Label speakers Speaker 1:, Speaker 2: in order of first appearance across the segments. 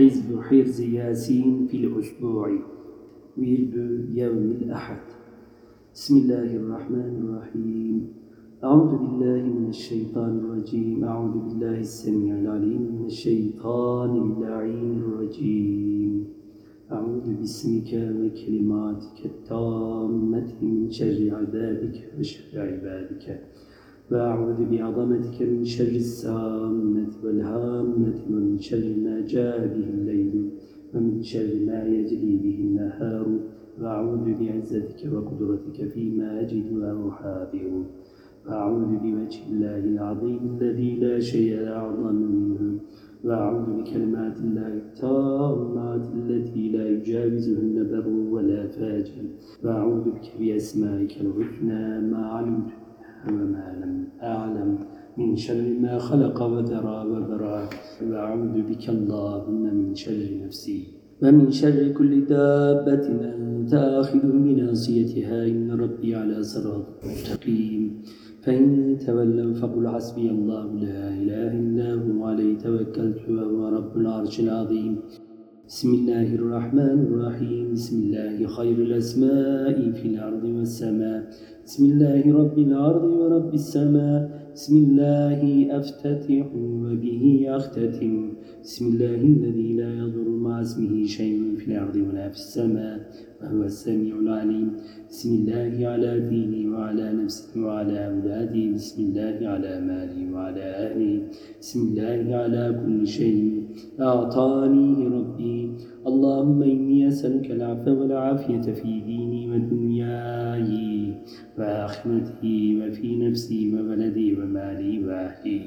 Speaker 1: حزب حرز ياسين في الأسبوع ورد يوم الأحد. بسم الله الرحمن الرحيم. أعوذ بالله من الشيطان الرجيم. أعوذ بالله السميع العليم من الشيطان اللعين الرجيم. أعوذ باسمك وكلماتك التامة من شر عذابك وشر عبادك. وأعوذ بعظمتك من شر السامة والهامة ومن شر ما جاء به الليل ومن شر ما يجري به النهار. وأعوذ بعزتك وقدرتك فيما أجد وأحاذر. وأعوذ بوجه الله العظيم الذي لا شيء أعظم منه. وأعوذ بكلمات الله التامات التي لا يجاوزهن بر ولا فاجر. وأعوذ بك بأسمائك الحسنى ما علمت وما لم أعلم من شر ما خلق وذرى وبرى. وأعوذ بك اللهم من شر نفسي ومن شر كل دابة أنت آخذ بناصيتها. إن ربي على صراط مستقيم. فإن تولوا فقل حسبي الله. لا إله إلا هو. عليه توكلت وهو رب العرش العظيم. بسم الله الرحمن الرحيم. بسم الله خير الأسماء في الأرض والسماء. بسم الله رب الأرض ورب السماء. بسم الله أفتتح وبه أختتم. بسم الله الذي لا يضر مع اسمه شيء في الأرض ولا في السماء وهو السميع العليم. بسم الله على ديني وعلى نفسي وعلى أولادي بسم الله على مالي وعلى أهلي بسم الله على كل شيء. أعطانيه ربي. اللهم إني أسألك العفو والعافية في ديني ودنياي. وآخرتي وفي نفسي وولدي ومالي وأهلي.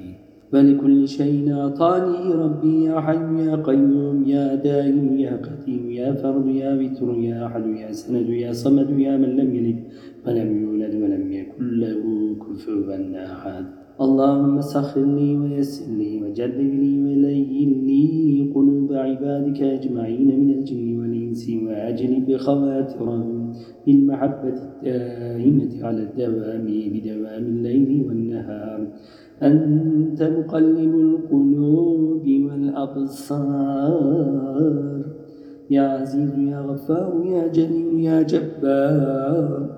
Speaker 1: ولكل شيء أعطاني ربي يا حي يا قيوم يا دائم يا قديم يا فرد يا وتر يا أحد يا سند يا صمد يا من لم يلد ولم يولد ولم يكن له كفوا أحد. اللهم سخر لي ويسر لي وجرب لي ولين لي قلوب عبادك أجمعين من الجن والإنس وأجلب بخواترهم بالمحبة الدائمة على الدوام بدوام الليل والنهار. أنت مقلب القلوب والأبصار. يا عزيز يا غفار يا جليل يا جبار.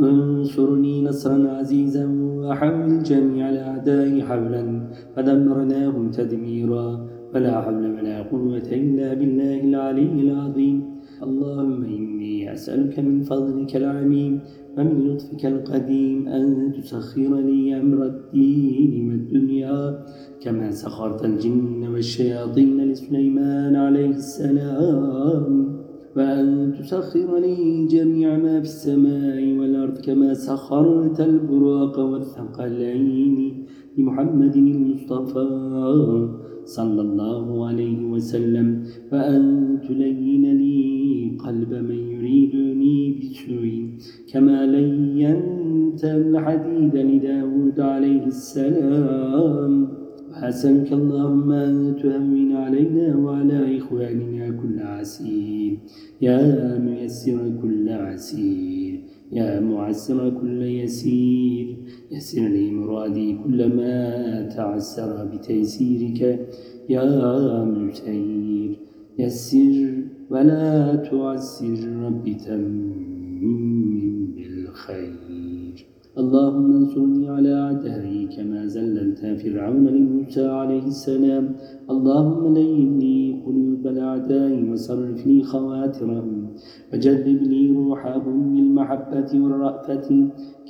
Speaker 1: انصرني نصرا عزيزا وحول جميع الأعداء حولا. فدمرناهم تدميرا. فلا حول ولا قوة إلا بالله العلي العظيم. اللهم إني أسألك من فضلك العميم ومن لطفك القديم أن تسخر لي أمر الدين والدنيا كما سخرت الجن والشياطين لسليمان عليه السلام. وأن تسخر لي جميع ما في السماء والأرض كما سخرت البراق والثقلين لمحمد المصطفى. صلى الله عليه وسلم وأن تلين لي قلب من يريدني بسوء كما لينت الحديد لداود عليه السلام. وأسألك اللهم أن تهون علينا وعلى إخواننا كل عسير. يا ميسر كل عسير. يا معسر كل يسير. يسر لي مرادي كلما تعسر بتيسيرك يا مسير يسر ولا تعسر رب تمم بالخير. اللهم انصرني على أعدائي كما زللت فرعون لموسى عليه السلام. اللهم لين لي قلوب الأعداء وصرف لي خواترهم. وجذب لي روحهم بالمحبة والرأفة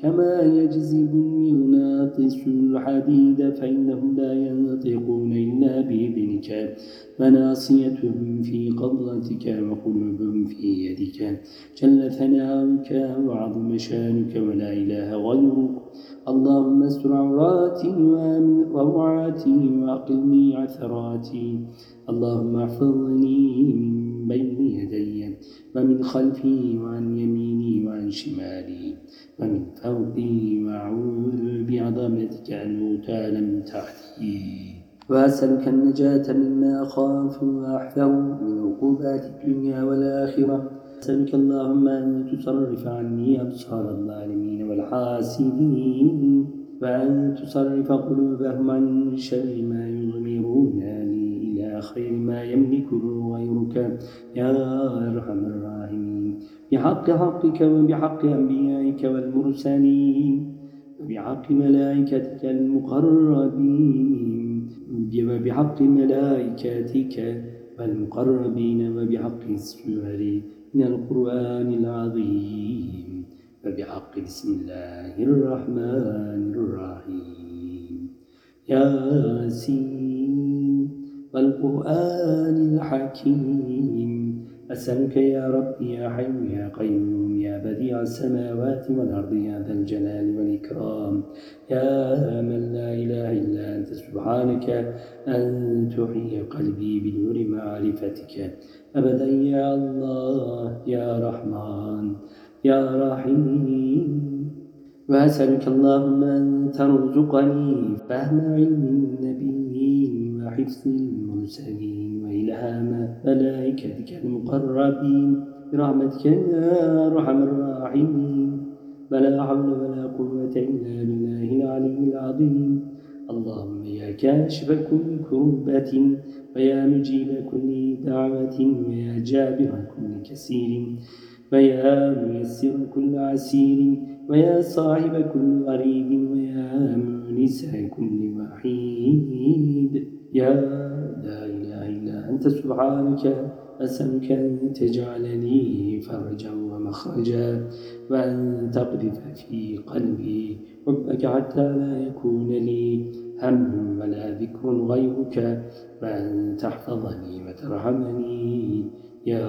Speaker 1: كما يجذب المغناطيس الحديد فإنهم لا ينطقون إلا بإذنك فناصيتهم في قبضتك وقلوبهم في يدك جل ثناؤك وعظم شأنك ولا إله غيرك اللهم استر عوراتي وامن روعاتي وأقلني عثراتي اللهم احفظني من بين يدي ومن خلفي وعن يميني وعن شمالي ومن فوقي وأعوذ بعظمتك أن أغتال من تحتي. وأسألك النجاة مما أخاف وأحذر من عقوبات الدنيا والآخرة. أسألك اللهم أن تصرف عني أبصار الظالمين والحاسدين وأن تصرف قلوبهم عن شر ما يضمرون لي خير ما يملكه نستغفرك يا أرحم الراحمين. بحق حقك وبحق أنبيائك والمرسلين. وبحق ملائكتك المقربين. وبحق ملائكتك والمقربين وبحق السور من القرآن العظيم. وبحق بسم الله الرحمن الرحيم. ياسين والقرآن الحكيم. أسألك يا رب يا حي يا قيوم يا بديع السماوات والأرض يا ذا الجلال والإكرام. يا من لا إله إلا أنت سبحانك أن تحيي قلبي بنور معرفتك. أبدا يا الله يا رحمن يا رحيم. وأسألك اللهم أن ترزقني فهم علم النبيين وحفظ المرسلين وإلهام ملائكتك المقربين برحمتك يا أرحم الراحمين. ولا حول ولا قوة إلا بالله العلي العظيم. اللهم يا كاشف كل كربة ويا مجيب كل دعوة ويا جابر كل كسير ويا ميسر كل عسير ويا صاحب كل غريب ويا مونس كل وحيد. يا لا إله إلا أنت سبحانك أسألك أن تجعلني فرجا ومخرجا وأن تقذف في قلبي حبك حتى لا يكون لي هم ولا ذكر غيرك وأن تحفظني وترحمني يا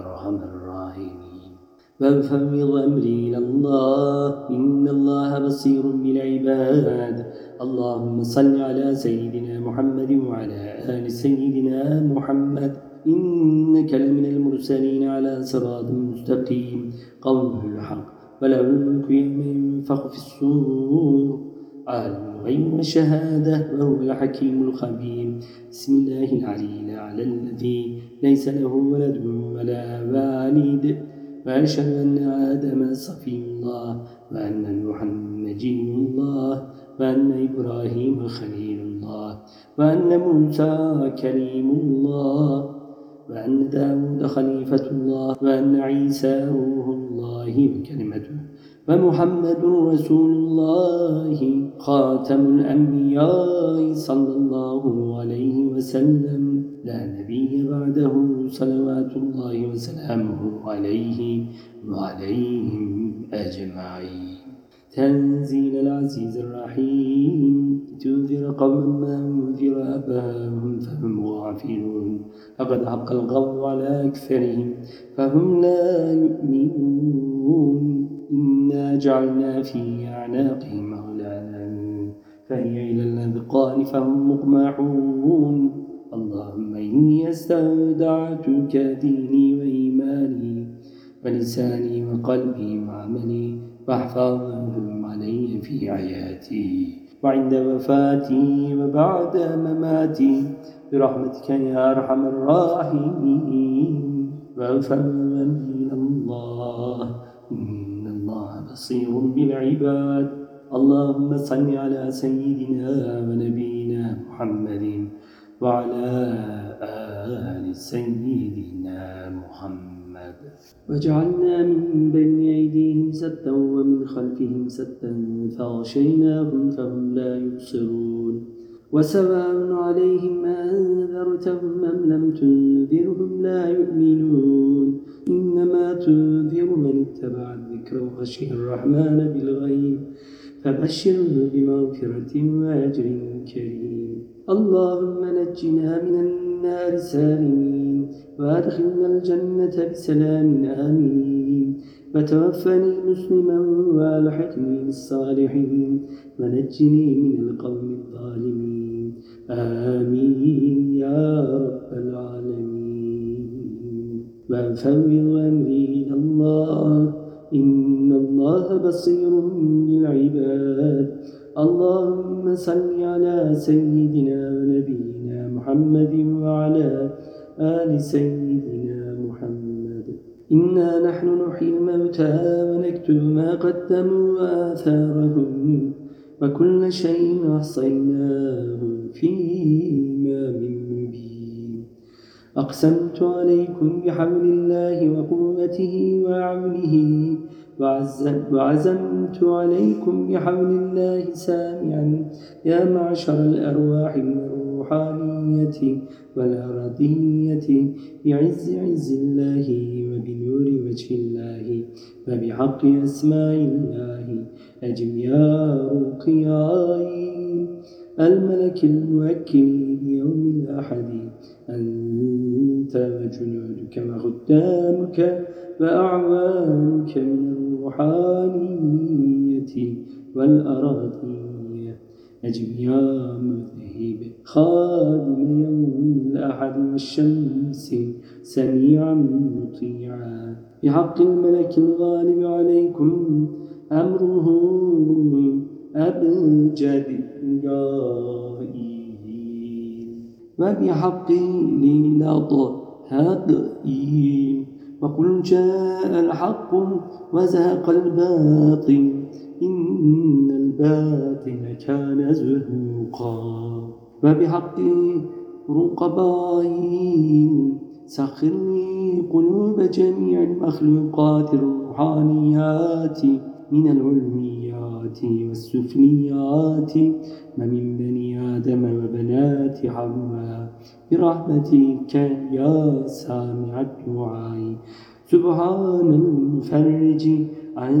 Speaker 1: أرحم الراحمين. وأفوض أمري إلى الله إن الله بصير بالعباد. اللهم صل على سيدنا محمد وعلى آل سيدنا محمد. إنك لمن المرسلين على صراط مستقيم. قوله الحق وله الملك يوم ينفخ في الصور عالم الغيب والشهادة وهو الحكيم الخبير. بسم الله العلي الأعلى الذي ليس له ولد ولا والد. وأشهد أن آدم صفي الله وأن نوحا نجي الله. وأن إبراهيم خليل الله وأن موسى كريم الله وأن داود خليفة الله وأن عيسى روح الله وكلمته ومحمد رسول الله خاتم الأنبياء صلى الله عليه وسلم. لا نبي بعده صلوات الله وسلامه عليه وعليهم أجمعين. تنزيل العزيز الرحيم. تنذر قوما ما أنذر أباهم فهم غافلون. لقد حق القول على أكثرهم فهم لا يؤمنون. إنا جعلنا في أعناقهم أغلالا فهي إلى الأذقان فهم مقمحون اللهم إني استودعتك ديني وإيماني ولساني وقلبي وعملي واحفظهم علي في حياتي. وعند وفاتي وبعد مماتي برحمتك يا أرحم الراحمين. وأغفر من الله إن الله بصير بالعباد. اللهم صل على سيدنا ونبينا محمد وعلى آل سيدنا محمد. وجعلنا من بين أيديهم سدا ومن خلفهم سدا فغشيناهم فهم لا يبصرون. وسواء عليهم أنذرتهم أم لم تنذرهم لا يؤمنون. إنما تنذر من اتبع الذكر وخشي الرحمن بالغيب. فبشره بمغفرة وأجر كريم. اللهم نجنا من النار سالمين وأدخلنا الجنة بسلام آمين. وتوفني مسلما وألحقني بالصالحين. ونجني من القوم الظالمين. آمين يا رب العالمين. وأفوض أمري إلى الله. إن الله بصير بالعباد. اللهم صل على سيدنا ونبينا محمد وعلى آل سيدنا محمد. إنا نحن نحيي الموتى ونكتب ما قدموا وآثارهم وكل شيء أحصيناه في إمام أقسمت عليكم بحمل الله وقوته وعونه وعزمت عليكم بحول الله سامعا. يا معشر الأرواح الروحانية والأرضية بعز عز الله وبنور وجه الله وبحق أسماء الله. أجب يا رقياي الملك الموكل بيوم الأحد. أنت وجنودك وخدامك وأعوانك من الروحانية والأراضية. أجب يا مذهب خادم يوم الأحد والشمس سميعا مطيعا. بحق الملك الغالب عليكم أمره أبجد وبحق للطهاتين وقل جاء الحق وزهق الباطل إن الباطل كان زهوقا. وبحق رقبائي سخر لي قلوب جميع المخلوقات الروحانيات من العلميات. والسفليات ومن بني آدم وبنات حواء برحمتك يا سامع الدعاء. سبحان المفرج عن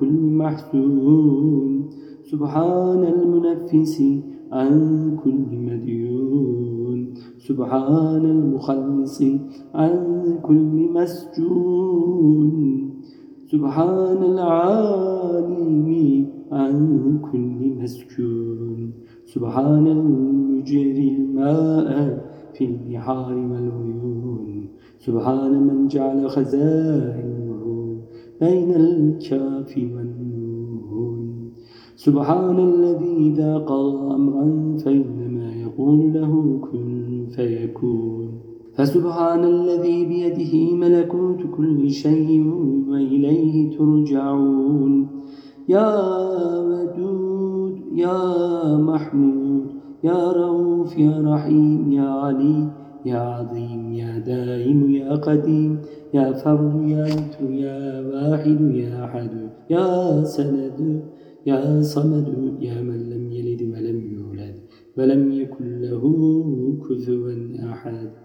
Speaker 1: كل محزون سبحان المنفس عن كل مديون سبحان المخلص عن كل مسجون. سبحان العالم عن كل مسكون سبحان المجري الماء في البحار والعيون. سبحان من جعل خزائنه بين الكاف والنون. سبحان الذي إذا قضى أمرا فإنما يقول له كن فيكون. فسبحان الذي بيده ملكوت كل شيء وإليه ترجعون. يا ودود يا محمود يا رؤوف يا رحيم يا علي يا عظيم يا دائم يا قديم يا فرد يا انت يا واحد يا أحد يا سند يا صمد يا من لم يلد ولم يولد ولم يكن له كفوا أحد.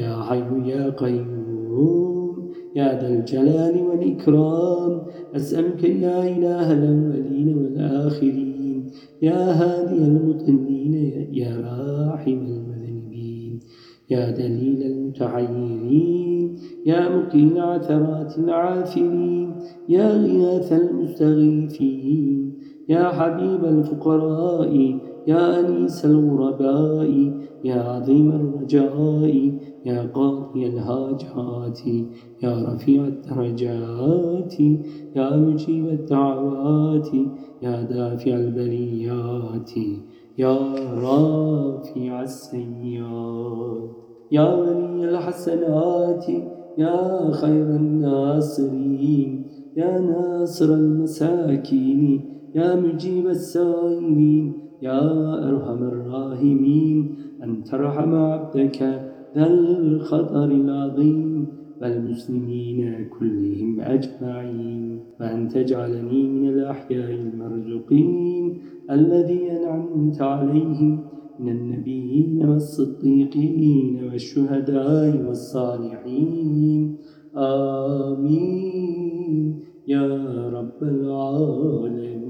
Speaker 1: يا حي يا قيوم يا ذا الجلال والإكرام أسألك يا إله الأولين والآخرين يا هادي المطنين يا راحم المذنبين يا دليل المتعيرين يا مقيل عثرات العافرين يا غياث المستغيثين يا حبيب الفقراء يا أنيس الغرباء يا عظيم الرجاء يا قاضي الهاجات يا رفيع الدرجات يا مجيب الدعوات يا دافع البليات يا رافع السيئات يا ولي الحسنات يا خير الناصرين يا ناصر المساكين يا مجيب السائلين يا أرحم الراحمين أن ترحم عبدك ذا الخطر العظيم والمسلمين كلهم أجمعين وأن تجعلني من الأحياء المرزقين الذي أنعمت عليهم من النبيين والصديقين والشهداء والصالحين. آمين. يا رب العالمين.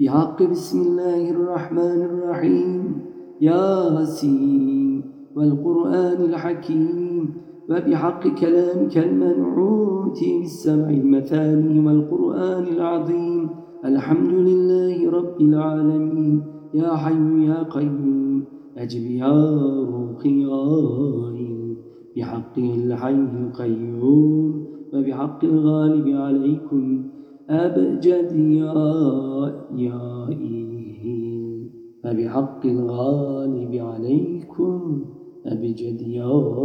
Speaker 1: بحق بسم الله الرحمن الرحيم. ياسين والقرآن الحكيم. وبحق كلامك المنعوت بالسمع المثاني والقرآن العظيم. الحمد لله رب العالمين. يا حي يا قيوم. أجب يا رقياي بحق الحي القيوم. وبحق الغالب عليكم. أبجد يا يا فبحق الغالب عليكم أبجد يا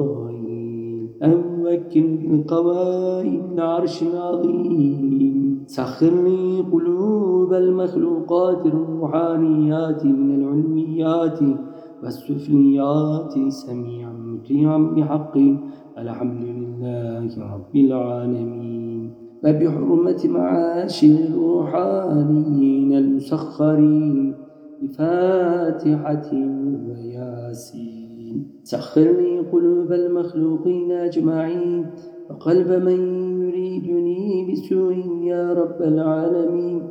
Speaker 1: أمكن بالقوائم العرش العظيم سخر لي قلوب المخلوقات الروحانيات من العلميات والسفليات سميعا مطيعا بحق. الحمد لله رب العالمين. فبحرمة معاشر الروحانيين المسخرين بفاتحة وياسين. سخرني قلوب المخلوقين أجمعين وقلب من يريدني بسوء يا رب العالمين.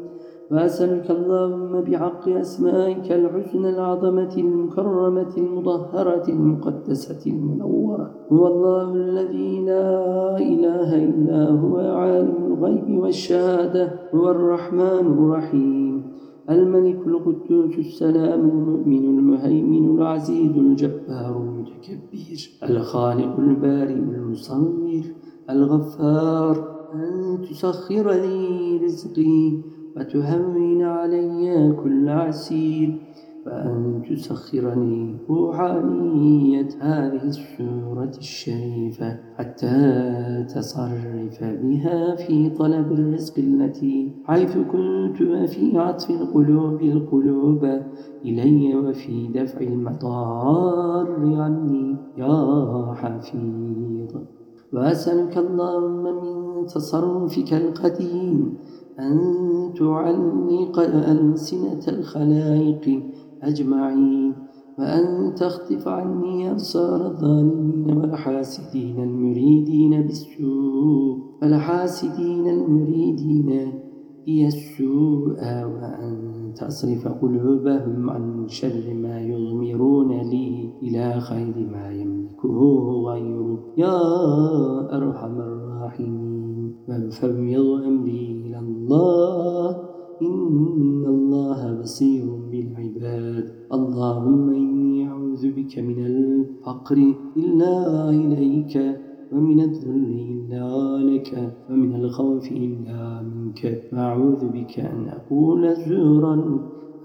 Speaker 1: وأسألك اللهم بحق أسمائك الحسنى العظمة المكرمة المطهرة المقدسة المنورة. هو الله الذي لا إله إلا هو عالم الغيب والشهادة هو الرحمن الرحيم. الملك القدوس السلام المؤمن المهيمن العزيز الجبار المتكبر الخالق البارئ المصور الغفار أن تسخر لي رزقي. وتهون علي كل عسير وأن تسخرني روحانية هذه السورة الشريفة حتى تصرف بها في طلب الرزق التي حيث كنت وفي عطف القلوب القلوب إلي وفي دفع المضار عني. يا حفيظ وأسألك اللهم من تصرفك القديم أن تعلق ألسنة الخلائق أجمعين وأن تخطف عني أبصار الظالمين والحاسدين المريدين بالسوء والحاسدين المريدين هي السوء وأن تصرف قلوبهم عن شر ما يضمرون لي إلى خير ما يملكه غيره يا أرحم الراحمين. فانفوض أمري إلى الله. إن الله بصير بالعباد. اللهم إني أعوذ بك من الفقر. إلا إليك ومن الذل إلا لك ومن الخوف إلا منك. وأعوذ بك أن أقول زورا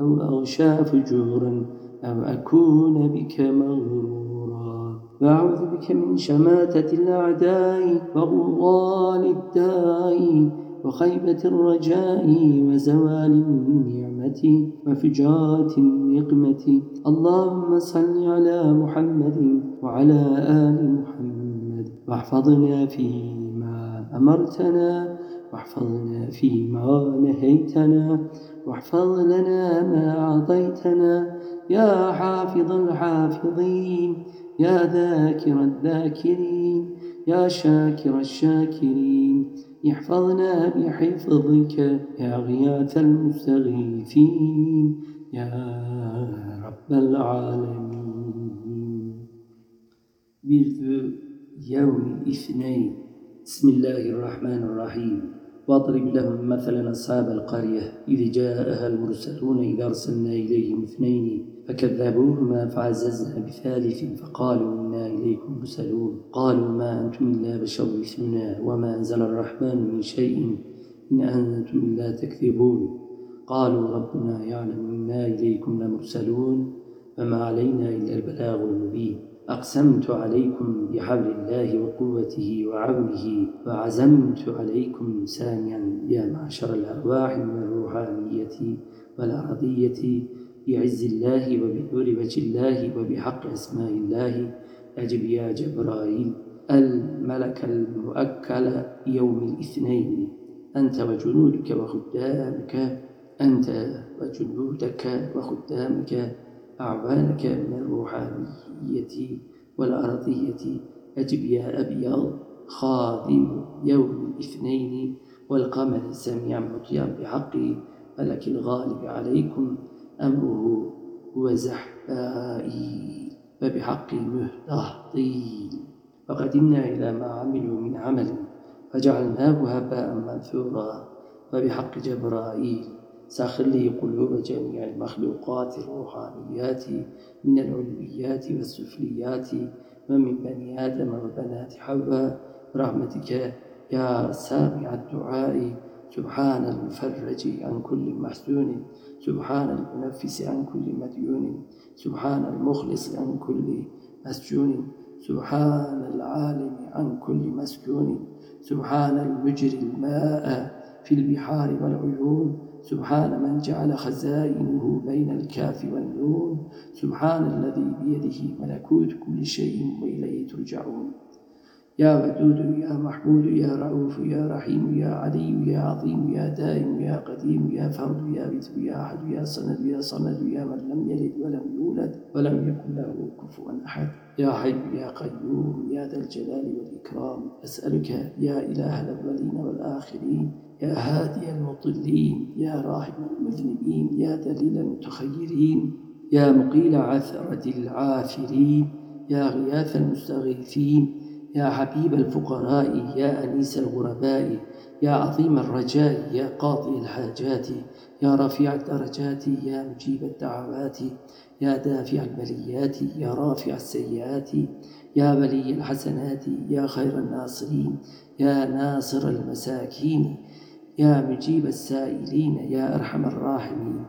Speaker 1: أو أغشى فجورا أو أكون بك مغرورا. وأعوذ بك من شماتة الأعداء وغضال الداء وخيبة الرجاء وزوال النعمة وفجاة النقمة. اللهم صل على محمد وعلى آل محمد واحفظنا فيما أمرتنا واحفظنا فيما نهيتنا واحفظ لنا ما أعطيتنا. يا حافظ الحافظين يا ذاكر الذاكرين يا شاكر الشاكرين. احفظنا بحفظك يا غياث المستغيثين يا رب العالمين. برد يوم الاثنين بسم الله الرحمن الرحيم واضرب لهم مثلا أصحاب القرية إذ جاءها المرسلون إذا أرسلنا إليهم اثنين فكذبوهما فعززنا بثالث فقالوا إنا إليكم مرسلون. قالوا ما أنتم إلا بشر مثلنا وما أنزل الرحمن من شيء إن أنتم إلا تكذبون. قالوا ربنا يعلم إنا إليكم لمرسلون فما علينا إلا البلاغ المبين. أقسمت عليكم بحبل الله وقوته وعونه وعزمت عليكم سامعا يا معشر الأرواح من الروحانية والأرضية بعز الله وبنور وجه الله وبحق أسماء الله. أجب يا جبرائيل الملك المؤكل يوم الاثنين. أنت وجنودك وخدامك أنت وجنودك وخدامك. أعوانك من الروحانية والأرضية. أجب يا أبيض خادم يوم الاثنين والقمر سميعا مطيعا بحق. ملك الغالب عليكم أمره هو فبحق مهتهطين فقدمنا إلى ما عملوا من عمل فجعلناه هباء منثورا. فبحق جبرائيل سخر لي قلوب جميع المخلوقات الروحانيات من العلويات والسفليات ومن بني آدم وبنات حواء. برحمتك يا سامع الدعاء. سبحان المفرج عن كل محزون. سبحان المنفس عن كل مديون. سبحان المخلص عن كل مسجون. سبحان العالم عن كل مسكون سبحان المجري الماء في البحار والعيون. سبحان من جعل خزائنه بين الكاف والنون سبحان الذي بيده ملكوت كل شيء وإليه ترجعون. يا ودود يا محمود يا رؤوف يا رحيم يا علي يا عظيم يا دائم يا قديم يا فرد يا بث يا أحد يا صند يا صمد يا من لم يلد ولم يولد ولم يكن له كفوا أحد. يا حي يا قيوم يا ذا الجلال والإكرام أسألك يا إله الأولين والآخرين يا هادي المضلين يا راحم المذنبين يا دليل المتخيرين يا مقيل عثرة العاثرين يا غياث المستغيثين يا حبيب الفقراء يا أنيس الغرباء يا عظيم الرجاء يا قاضي الحاجات يا رفيع الدرجات يا مجيب الدعوات يا دافع البليات يا رافع السيئات يا ولي الحسنات يا خير الناصرين يا ناصر المساكين يا مجيب السائلين يا أرحم الراحمين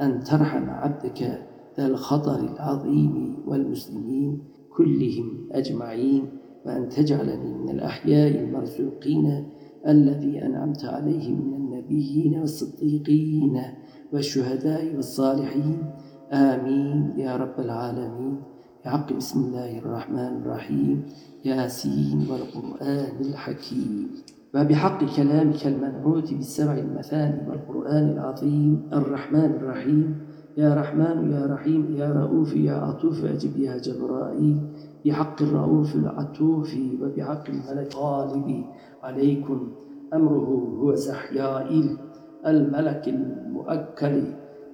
Speaker 1: أن ترحم عبدك ذا الخطر العظيم والمسلمين كلهم أجمعين وأن تجعلني من الأحياء المرزوقين الذي أنعمت عليهم من النبيين والصديقين والشهداء والصالحين. آمين يا رب العالمين. بحق بسم الله الرحمن الرحيم. ياسين والقرآن الحكيم. وبحق كلامك المنعوت بالسبع المثاني والقرآن العظيم. الرحمن الرحيم. يا رحمن يا رحيم يا رؤوف يا عطوف أجب يا جبرائيل. بحق الرؤوف العطوف وبحق الملك غالب. عليكم أمره هو سحيائل. الملك المؤكل.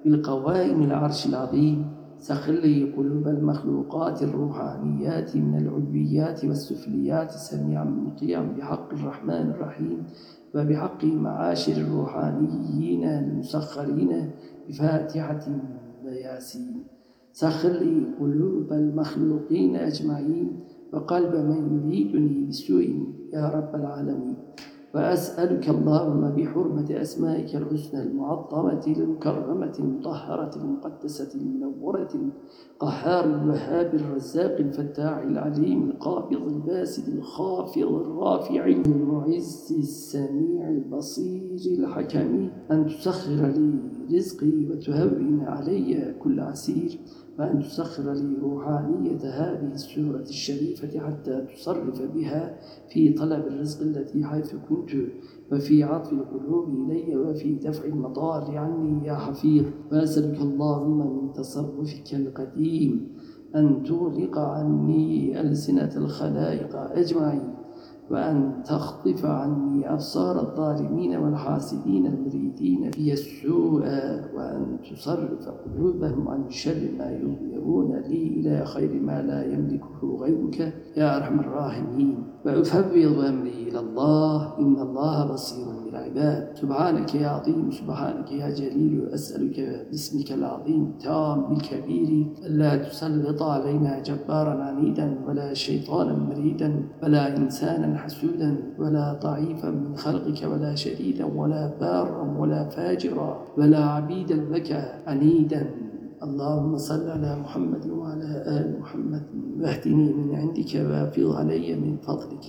Speaker 1: بالقوائم العرش العظيم. سخلي قلوب المخلوقات الروحانيات من العلويات والسفليات سميعا مطيعا بحق الرحمن الرحيم وبحق معاشر الروحانيين المسخرين بفاتحة وياسين سخر لي قلوب المخلوقين أجمعين وقلب من يريدني بسوء يا رب العالمين. وأسألك اللهم بحرمة أسمائك الحسنى المعظمة المكرمة المطهرة المقدسة المنورة القهار الوهاب الرزاق الفتاح العليم القابض الباسد الخافض الرافع المعز السميع البصير الحكم أن تسخر لي رزقي وتهون علي كل عسير وأن تسخر لي روحانية هذه السورة الشريفة حتى تصرف بها في طلب الرزق التي حيث كنت وفي عطف القلوب إلي وفي دفع المضار عني يا حفيظ. وأسألك اللهم من تصرفك القديم أن تغلق عني ألسنة الخلائق أجمعين. وأن تخطف عني أبصار الظالمين والحاسدين المريدين في السوء وأن تصرف قلوبهم عن شر ما يظهرون لي إلى خير ما لا يملكه غيرك يا أرحم الراحمين. وأفوض أمري إلى الله إن الله بصير بالعباد سبحانك يا عظيم سبحانك يا جليل أسألك باسمك العظيم تام الكبير. ألا تسلط علينا جبارا عنيدا ولا شيطانا مريدا ولا إنسانا حسودا ولا ضعيفا من خلقك ولا شديدا ولا بارا ولا فاجرا ولا عبيدا لك عنيدا. اللهم صل على محمد وعلى آل محمد واهدني من عندك وافض علي من فضلك.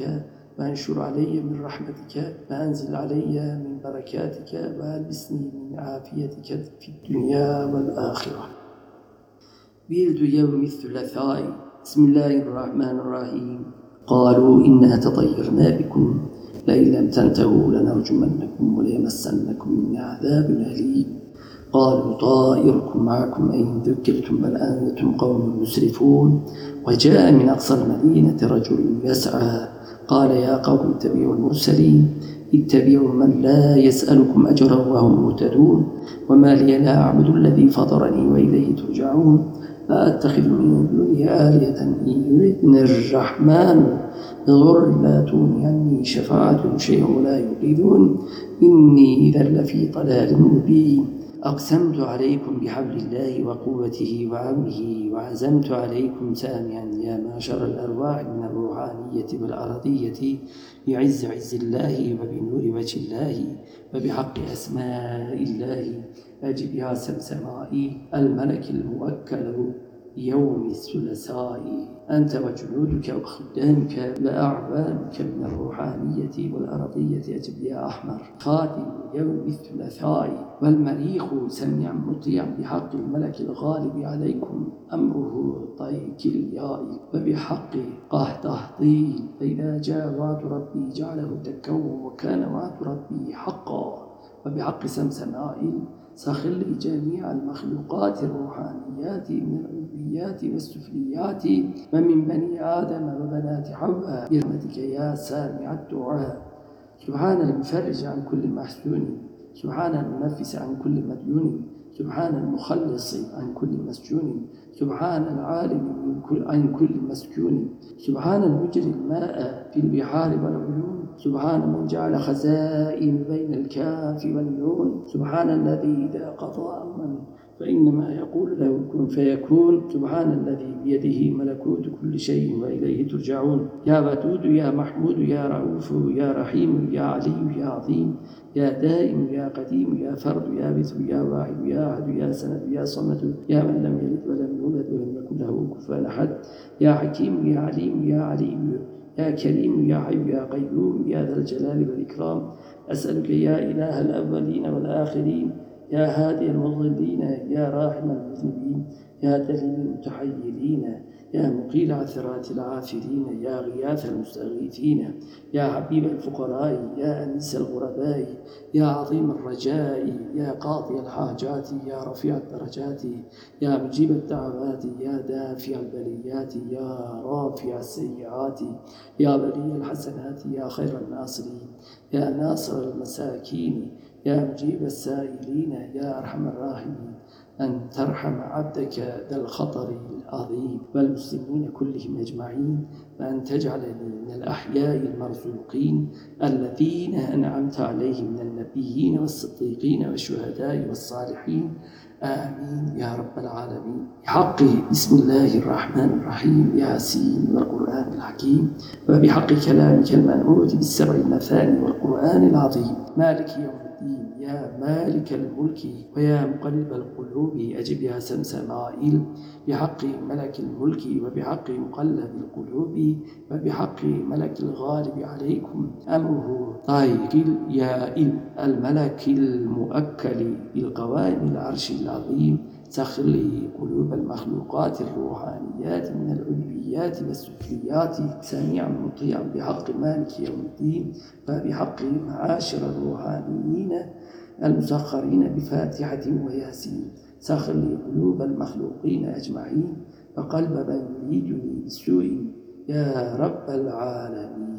Speaker 1: وانشر علي من رحمتك وأنزل علي من بركاتك وألبسني من عافيتك في الدنيا والآخرة. بيلد يوم الثلاثاء. بسم الله الرحمن الرحيم. قالوا إنا تطيرنا بكم. لئن لم تنتهوا لنرجمنكم وليمسنكم من عذاب أليم. قالوا طائركم معكم أين ذكرتم بل أنتم قوم مسرفون. وجاء من أقصى المدينة رجل يسعى قال يا قوم اتبعوا المرسلين اتبعوا من لا يسألكم أجرا وهم مهتدون. وما لي لا أعبد الذي فطرني وإليه ترجعون. فأتخذ من دونه آلية إن يردني الرحمن؟ بضر لا تغني عني شفاعة شيئا ولا يقيدون إني إذا لفي ضلال مبين. أقسمت عليكم بحبل الله وقوته وعونه وعزمت عليكم سامعا يا معشر الأرواح من الروحانية والأرضية بعز عز الله وبنور وجه الله وبحق أسماء الله أجب يا سمسمائي الملك المؤكل يوم الثلاثاء. أنت وجنودك وخدامك وأعوانك من الروحانية والأرضية أجب يا أحمر. خادم يوم الثلاثاء. والمريخ سميع مطيع بحق الملك الغالب عليكم. أمره طيك الياء. وبحق قهطهطين فإذا جاء وعد ربي جعله تكون وكان وعد ربي حقا. وبحق سمسمائل سخر لي جميع المخلوقات الروحانيات من العلويات والسفليات ومن بني آدم وبنات حواء برحمتك يا سامع الدعاء. سبحان المفرج عن كل محسون سبحان المنفس عن كل مديون سبحان المخلص عن كل مسجون سبحان العالم من كل عن كل مسكون سبحان المجري الماء في البحار والعيون سبحان من جعل خزائن بين الكاف والنون. سبحان الذي إذا قضى أمرا فإنما يقول له كن فيكون. سبحان الذي بيده ملكوت كل شيء وإليه ترجعون. يا ودود يا محمود يا رؤوف يا رحيم يا علي يا عظيم يا دائم يا قديم يا فرد يا بث يا واحد يا أحد يا سند يا صمد يا من لم يلد ولم يولد ولم يكن له كفوا أحد. يا حكيم يا عليم يا عليم كريم يا حي يا قيوم يا ذا الجلال والإكرام أسألك يا إله الأولين والآخرين يا هادي المضلين يا راحم المذنبين يا دليل المتحيرين يا مقيل عثرات العافرين يا غياث المستغيثين يا حبيب الفقراء يا أنس الغرباء يا عظيم الرجاء يا قاضي الحاجات يا رفيع الدرجات يا مجيب الدعوات يا دافع البليات يا رافع السيئات يا بلي الحسنات يا خير الناصرين يا ناصر المساكين يا مجيب السائلين يا أرحم الراحمين أن ترحم عبدك ذا الخطر. العظيم والمسلمين كلهم أجمعين. وأن تجعلني من الأحياء المرزوقين الذين أنعمت عليهم من النبيين والصديقين والشهداء والصالحين. آمين يا رب العالمين. بحق بسم الله الرحمن الرحيم. ياسين والقرآن الحكيم. وبحق كلامك المنعوت بالسبع المثاني والقرآن العظيم. مالك يوم يا مالك الملك ويا مقلب القلوب أجب يا سمسمائل بحق ملك الملك وبحق مقلب القلوب وبحق ملك الغالب عليكم أمره. طائق اليائل الملك المؤكل بالقوائم العرش العظيم سخر لي قلوب المخلوقات الروحانيات من العلويات والسفليات سميعا مطيعا بحق مالك يوم الدين فبحق معاشر الروحانيين. المسخرين بفاتحة وياسين سخر قلوب المخلوقين أجمعين وقلب من يريدني بالسوء يا رب العالمين.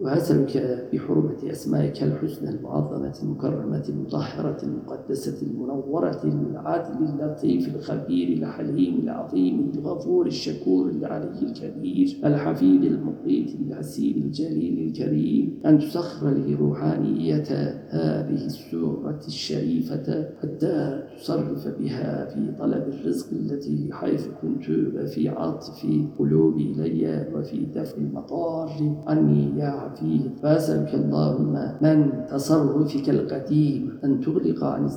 Speaker 1: وأسألك بحرمة أسمائك الحسنى المعظمة المكرمة المطهرة المقدسة المنورة العادل اللطيف الخبير الحليم العظيم الغفور الشكور العلي الكبير الحفيد المقيت العسير الجليل الكريم. أن تسخر لي روحانية هذه السورة الشريفة حتى تصرف بها في طلب الرزق التي حيث كنت وفي عطف قلوبي إلي وفي دفع المطار. عني يا فيه فأسألك اللهم من تصرفك القديم أن تغلق عن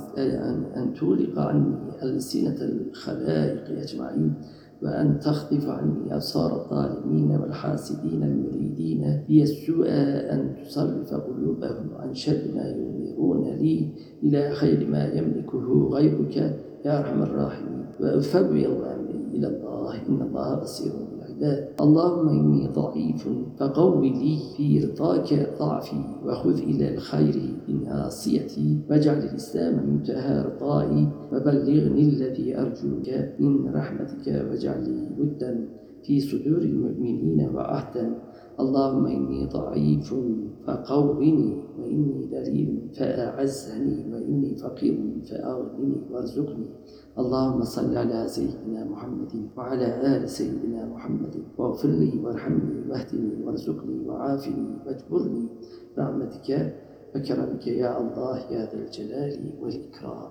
Speaker 1: أن تغلق عني ألسنة الخلائق أجمعين وأن تخطف عني أبصار الظالمين والحاسدين المريدين بي السوء أن تصرف قلوبهم عن شر ما يؤمرون لي إلى خير ما يملكه غيرك يا أرحم الراحمين. وأفوض أمري إلى الله إن الله بصير اللهم إني ضعيف فقو لي في رضاك ضعفي وخذ إلى الخير بناصيتي واجعل الإسلام منتهى رضائي وبلغني الذي أرجوك من رحمتك واجعل لي ودا في صدور المؤمنين وعهدا. اللهم إني ضعيف فقوني وإني دليل فأعزني وإني فقير فأغنني وارزقني. اللهم صل على سيدنا محمد وعلى آل سيدنا محمد. واغفر لي وارحمني واهدني وارزقني وعافني واجبرني برحمتك وكرمك يا الله يا ذا الجلال والإكرام.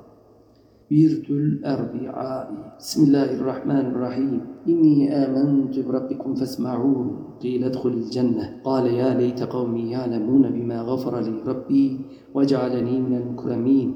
Speaker 1: ورد الأربعاء. بسم الله الرحمن الرحيم. إني آمنت بربكم فاسمعون. قيل ادخل الجنة. قال يا ليت قومي يعلمون بما غفر لي ربي وجعلني من المكرمين.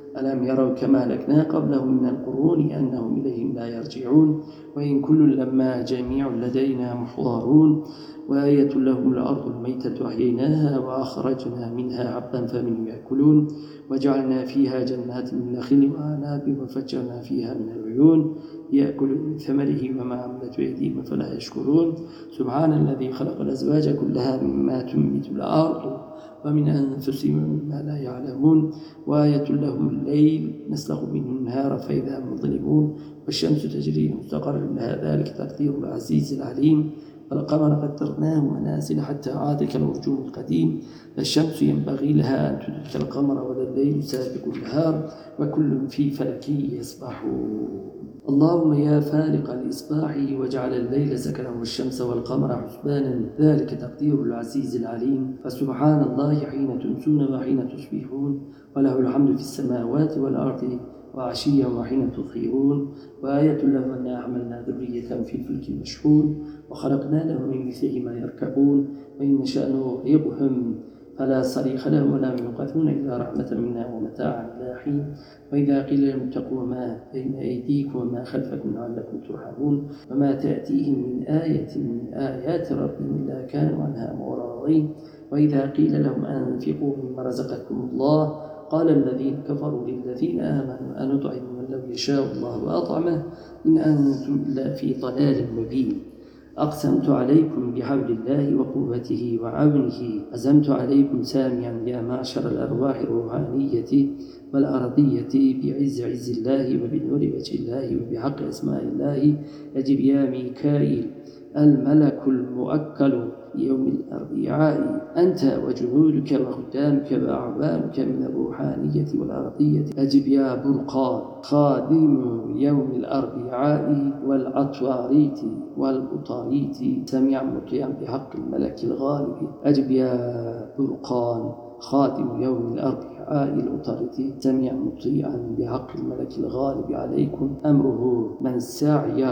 Speaker 1: ألم يروا كما لكنا قبلهم من القرون أنهم إليهم لا يرجعون؟ وإن كل لما جميع لدينا محضرون. وآية لهم الأرض الميتة أحييناها وأخرجنا منها حبا فمنه يأكلون. وجعلنا فيها جنات من نخل وأعناب وفجرنا فيها من العيون. يأكل من ثمره وما عملت أيديهم فلا يشكرون. سبحان الذي خلق الأزواج كلها مما تنبت الأرض. ومن أنفسهم مما لا يعلمون. وآية لهم الليل نسلخ منه النهار فإذا مظلمون. والشمس تجري مستقر لها ذلك تقدير العزيز العليم. والقمر قدرناه منازل حتى عاد كالرجوم القديم. الشمس ينبغي لها أن تدرك القمر ولا الليل سابق النهار وكل في فلك يسبحون. اللهم يا فالق الإصباح وجعل الليل سكنا والشمس والقمر حسبانا. ذلك تقدير العزيز العليم. فسبحان الله حين تمسون وحين تصبحون. وله الحمد في السماوات والأرض. وعشيا وحين تظهرون وآية له أن عملنا ذرية في الفلك المشحون وخلقنا لهم من مثله ما يركبون وإن نشاء نغرقهم فلا صريخ لهم ولا ينقذون إلا رحمة منا ومتاعا إلى حين. وإذا قيل لهم اتقوا ما بين أيديكم وما خلفكم لعلكم ترحمون. وما تأتيهم من آية من آيات ربهم إلا كانوا عنها معرضين وإذا قيل لهم أنفقوا مما رزقكم الله قال الذين كفروا للذين آمنوا أنطعم من لو يشاء الله وأطعمه؟ إن أنتم إلا في ضلال مبين. أقسمت عليكم بحول الله وقوته وعونه أزمت عليكم سامعا يا معشر الأرواح الروحانية والأرضية بعز عز الله وبنور وجه الله وبحق أسماء الله. يجب يا ميكائيل. الملك المؤكل يوم الأربعاء. أنت وجنودك وخدامك وأعوانك من الروحانية والأرضية. أجب يا برقان خادم يوم الأربعاء والعطواريت والبطاريت سميع مطيعا بحق الملك الغالب. أجب يا برقان خادم يوم الأربعاء الأطارد سميع مطيعا بحق الملك الغالب عليكم أمره من سعي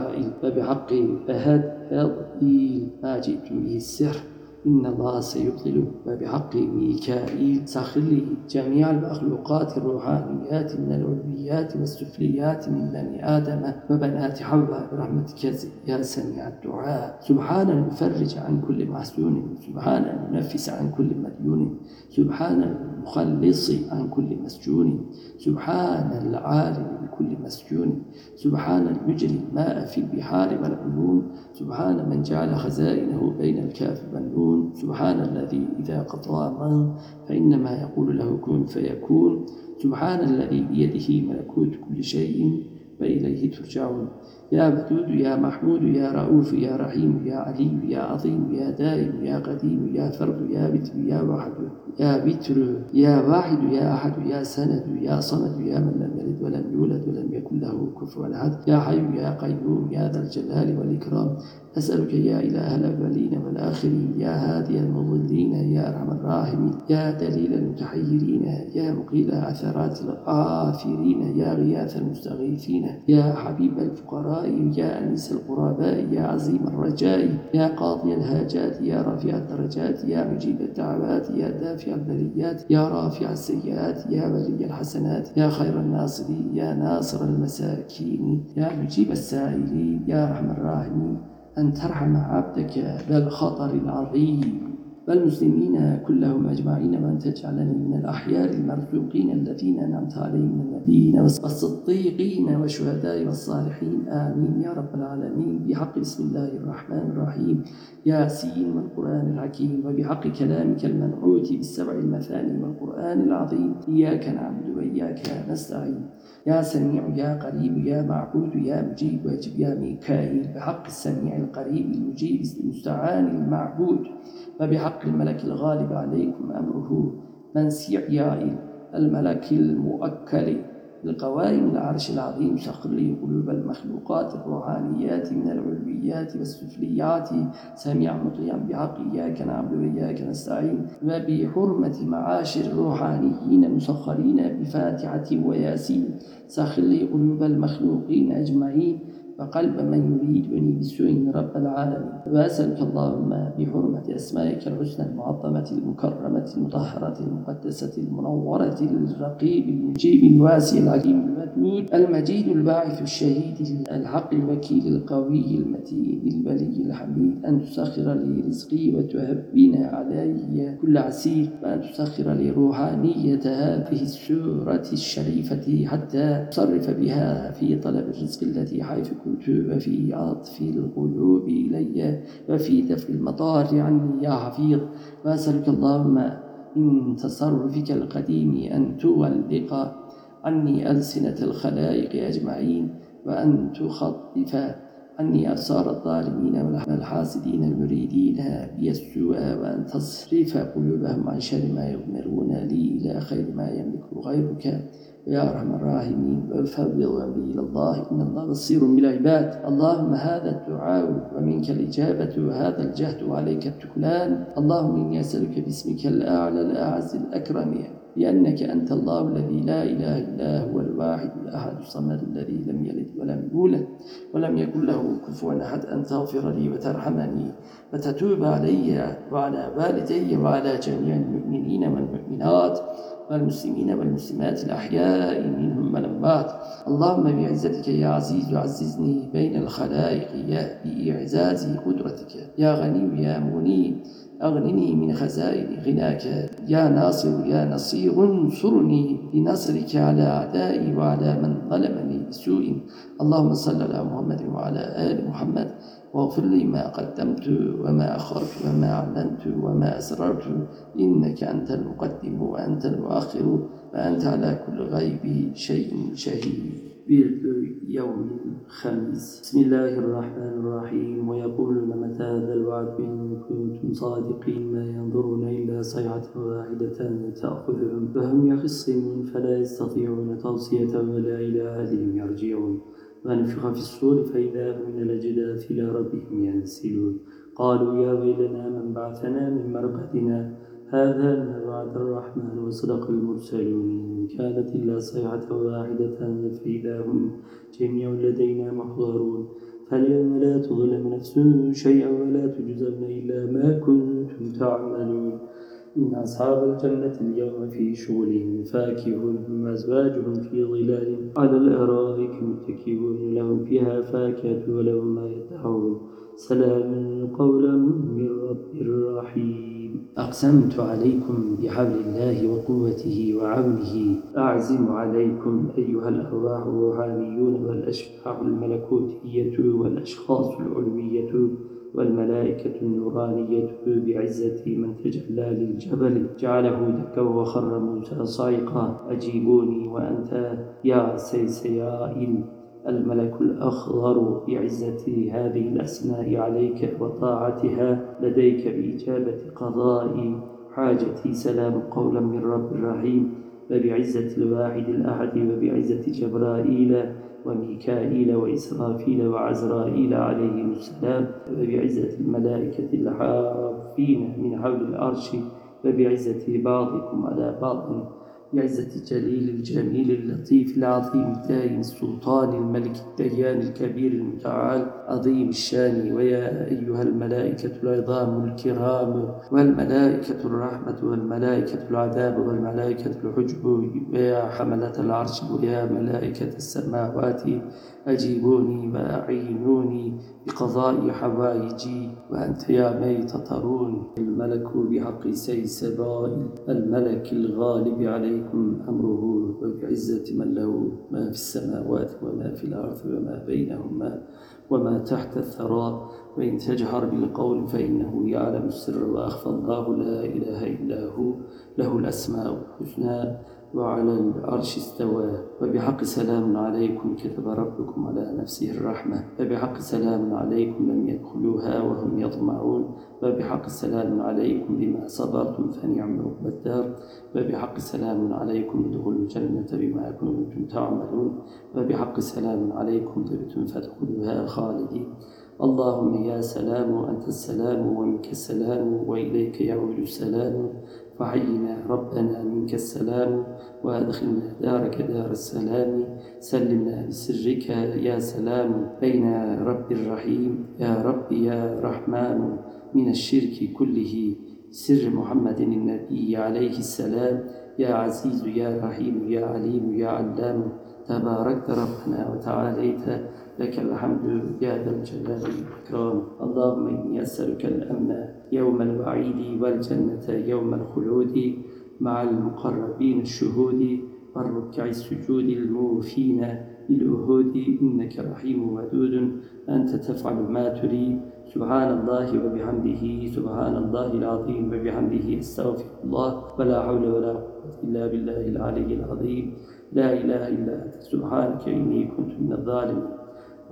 Speaker 1: فبحق فهد فضيل ما جئت به السر إن الله سيبطل وبحق ميكائيل. سخر لي جميع المخلوقات الروحانيات من العلويات والسفليات من بني آدم وبنات حواء برحمتك يا سميع الدعاء. سبحان المفرج عن كل محسون سبحان المنفس عن كل مديون. سبحان المخلص عن كل مسجون. سبحان العالم بكل مسجون. سبحان المجري الماء في البحار والعيون. سبحان من جعل خزائنه بين الكاف والنون سبحان الذي إذا قضى أمرا فإنما يقول له كن فيكون. سبحان الذي بيده ملكوت كل شيء وإليه ترجعون. يا ودود يا محمود يا رؤوف يا رحيم يا عليم يا عظيم يا دائم يا قديم يا فرد يا بتر يا واحد. يا بتر يا واحد يا أحد يا سند يا صمد يا من لم يلد ولم يولد ولم يكن له كفوا أحد يا حي يا قيوم يا ذا الجلال والإكرام. أسألك يا إله الأولين والآخرين يا هادي المضلين يا أرحم الراحمين يا دليل المتحيرين يا مقيل عثرات الغافرين يا غياث المستغيثين يا حبيب الفقراء يا أنس القرباء يا عظيم الرجاء يا قاضي الهاجات يا رافع الدرجات يا مجيب الدعوات يا دافع البليات يا رافع السيئات يا ولي الحسنات يا خير الناصرين يا ناصر المساكين يا مجيب السائلين يا أرحم الراحمين. أن ترحم عبدك بالخطر العظيم. والمسلمين كلهم أجمعين وأن تجعلني من الأحياء المرزوقين الذين أنعمت عليهم من النبيين والصديقين والشهداء والصالحين. آمين. يا رب العالمين. بحق بسم الله الرحمن الرحيم. ياسين والقرآن الحكيم. وبحق كلامك المنعوت بالسبع المثاني والقرآن العظيم. إياك نعبد وإياك نستعين. يا سميع يا قريب يا معبود يا مجيب واجب يا ميكائيل بحق السميع القريب المجيب المستعان المعبود وبحق الملك الغالب عليكم أمره. من سيعيائل الملك المؤكل. لقوائم العرش العظيم سخر لي قلوب المخلوقات الروحانيات من العلويات والسفليات. سميع مطيعا بحق إياك نعبد وإياك نستعين. وبحرمة معاشر الروحانيين مسخرين بفاتحة وياسين. سخر لي قلوب المخلوقين أجمعين. وقلب من يريدني بسوء رب العالمين. وأسألك اللهم بحرمة أسمائك الحسنى المعظمة المكرمة المطهرة المقدسة المنورة الرقيب المجيب الواسع العليم المدود المجيد الباعث الشهيد الحق الوكيل القوي المتين البلي الحميد. أن تسخر لي رزقي وتهبنا علي كل عسير. وأن تسخر لي روحانية هذه السورة الشريفة حتى تصرف بها في طلب الرزق التي حيث كنت وفي عطف القلوب إلي وفي دفع المطار عني يا حفيظ. وأسألك اللهم من تصرفك القديم أن تولق عني ألسنة الخلائق أجمعين وأن تخطف عني أبصار الظالمين والحاسدين المريدين بي السوء وأن تصرف قلوبهم عن شر ما يضمرون لي إلى خير ما يملك غيرك. يا أرحم الراحمين وفوض أمري إلى الله إن الله بصير بالعباد. اللهم هذا الدعاء ومنك الإجابة وهذا الجهد وعليك التكلان. اللهم إني أسألك باسمك الأعلى الأعز الأكرم لأنك أنت الله الذي لا إله إلا هو الواحد الأحد الصمد الذي لم يلد ولم يولد ولم يكن له كفوا أحد أن تغفر لي وترحمني وتتوب علي وعلى والدي وعلى جميع المؤمنين والمؤمنات. والمسلمين والمسلمات الأحياء منهم والأموات اللهم بعزتك يا عزيز عززني بين الخلائق يا بإعزاز قدرتك. يا غني يا منيب أغنني من خزائن غناك. يا ناصر يا نصير انصرني بنصرك على أعدائي وعلى من ظلمني بسوء. اللهم صل على محمد وعلى آل محمد. واغفر لي ما قدمت وما أخرت وما أعلنت وما أسررت. إنك أنت المقدم وأنت المؤخر وأنت على كل غيب شيء شهيد. ورد يوم الخميس. بسم الله الرحمن الرحيم. ويقولون متى هذا الوعد إن كنتم صادقين ما ينظرون إلا صيحة واحدة تأخذهم. فهم يخصمون فلا يستطيعون توصية ولا إلى أهلهم يرجعون. ونفخ في الصور فإذا هم من الأجداث إلى ربهم ينسلون. قالوا يا ويلنا من بعثنا من مرقدنا؟ هذا ما وعد الرحمن وصدق المرسلون. كانت إلا صيحة واحدة فإذا هم جميع لدينا محضرون. فاليوم لا تظلم نفس شيئا ولا تجزون إلا ما كنتم تعملون. إن أصحاب الجنة اليوم في شغل فاكهون وأزواجهم في ظلال. على الأرائك متكئون لهم فيها فاكهة ولهم ما يدعون. سلام قولا من رب رحيم. أقسمت عليكم بحبل الله وقوته وعونه أعزم عليكم أيها الأرواح الروحانيون والأشباح الملكوتية والأشخاص العلوية والملائكة النورانية بعزة من تجلى للجبل جعله دكا وخر موسى صائقا أجيبوني وأنت يا سيسيائل الملك الأخضر. بعزة هذه الأسماء عليك وطاعتها. لديك بإجابة قضاء حاجتي سلام قولا من رب الرحيم وبعزة الواحد الأحد وبعزة جبرائيل وميكائيل وإسرافيل وعزرائيل عليهم السلام وبعزة الملائكة الحافين من حول العرش وبعزة بعضكم على بعض. بعزة جليل الجميل اللطيف العظيم الدائم السلطان الملك الديان الكبير المتعال عظيم الشان ويا أيها الملائكة العظام الكرام والملائكة الرحمة والملائكة العذاب والملائكة الحجب ويا حملة العرش ويا ملائكة السماوات أجيبوني وأعينوني بقضاء حوائجي وأنت يا ميت ترون. الملك بحق سيسبائل الملك الغالب عليكم أمره وبعزة من له ما في السماوات وما في الأرض وما بينهما وما تحت الثرى. وإن تجهر بالقول فإنه يعلم السر وأخفى الله لا إله إلا هو له الأسماء الحسنى. وعلى العرش استوى. وبحق سلام عليكم كتب ربكم على نفسه الرحمة. وبحق سلام عليكم لم يدخلوها وهم يطمعون. وبحق سلام عليكم بما صبرتم فنعم عقب الدار. وبحق سلام عليكم ادخلوا الجنة بما كنتم تعملون. وبحق سلام عليكم طبتم فادخلوها خالدين. اللهم يا سلام أنت السلام ومنك السلام وإليك يعود السلام. وحينا ربنا منك السلام وأدخلنا دارك دار السلام. سلمنا بسرك يا سلام بين رب الرحيم يا رب يا رحمن. من الشرك كله سر محمد النبي عليه السلام. يا عزيز يا رحيم يا عليم يا علام تباركت ربنا وتعاليت لك الحمد يا ذا الجلال والإكرام. اللهم إني أسألك الأمن يوم الوعيد والجنة يوم الخلود مع المقربين الشهود والركع السجود الموفين بالأهود إنك رحيم ودود أنت تفعل ما تريد. سبحان الله وبحمده سبحان الله العظيم وبحمده أستغفر الله ولا حول ولا قوة إلا بالله العلي العظيم. لا إله إلا أنت سبحانك إني كنت من الظالمين.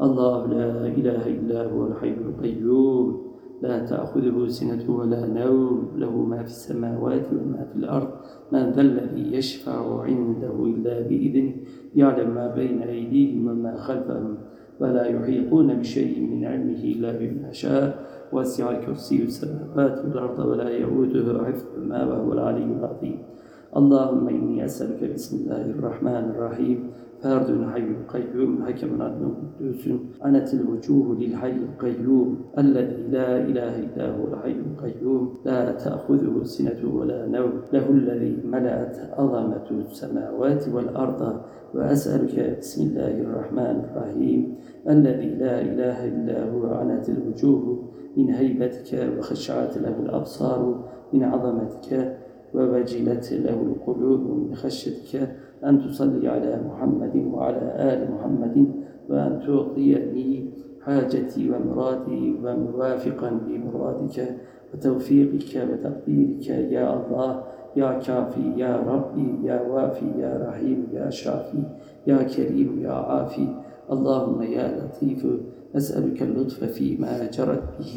Speaker 1: الله لا إله إلا هو الحي القيوم. لا تأخذه سنة ولا نوم. له ما في السماوات وما في الأرض. من ذا الذي يشفع عنده إلا بإذنه. يعلم ما بين أيديهم وما خلفهم. ولا يحيطون بشيء من علمه إلا بما شاء وسع كرسي السماوات والأرض ولا يؤوده حفظهما وهو العلي العظيم. اللهم إني أسألك بسم الله الرحمن الرحيم. فرد حي قيوم حكم عدل قدوس. عنت الوجوه للحي القيوم. الذي لا إله إلا هو الحي القيوم. لا تأخذه سنة ولا نوم. له الذي ملأت عظمة السماوات والأرض. وأسألك بسم الله الرحمن الرحيم. الذي لا إله إلا هو عنت الوجوه من هيبتك وخشعت له الأبصار من عظمتك ووجلت له القلوب من خشيتك أن تصلي على محمد وعلى آل محمد وأن تعطيني حاجتي ومرادي وموافقا بمرادك وتوفيقك وتقديرك يا الله يا كافي يا ربي يا وافي يا رحيم يا شافي يا كريم يا عافي. اللهم يا لطيف أسألك اللطف فيما جرت به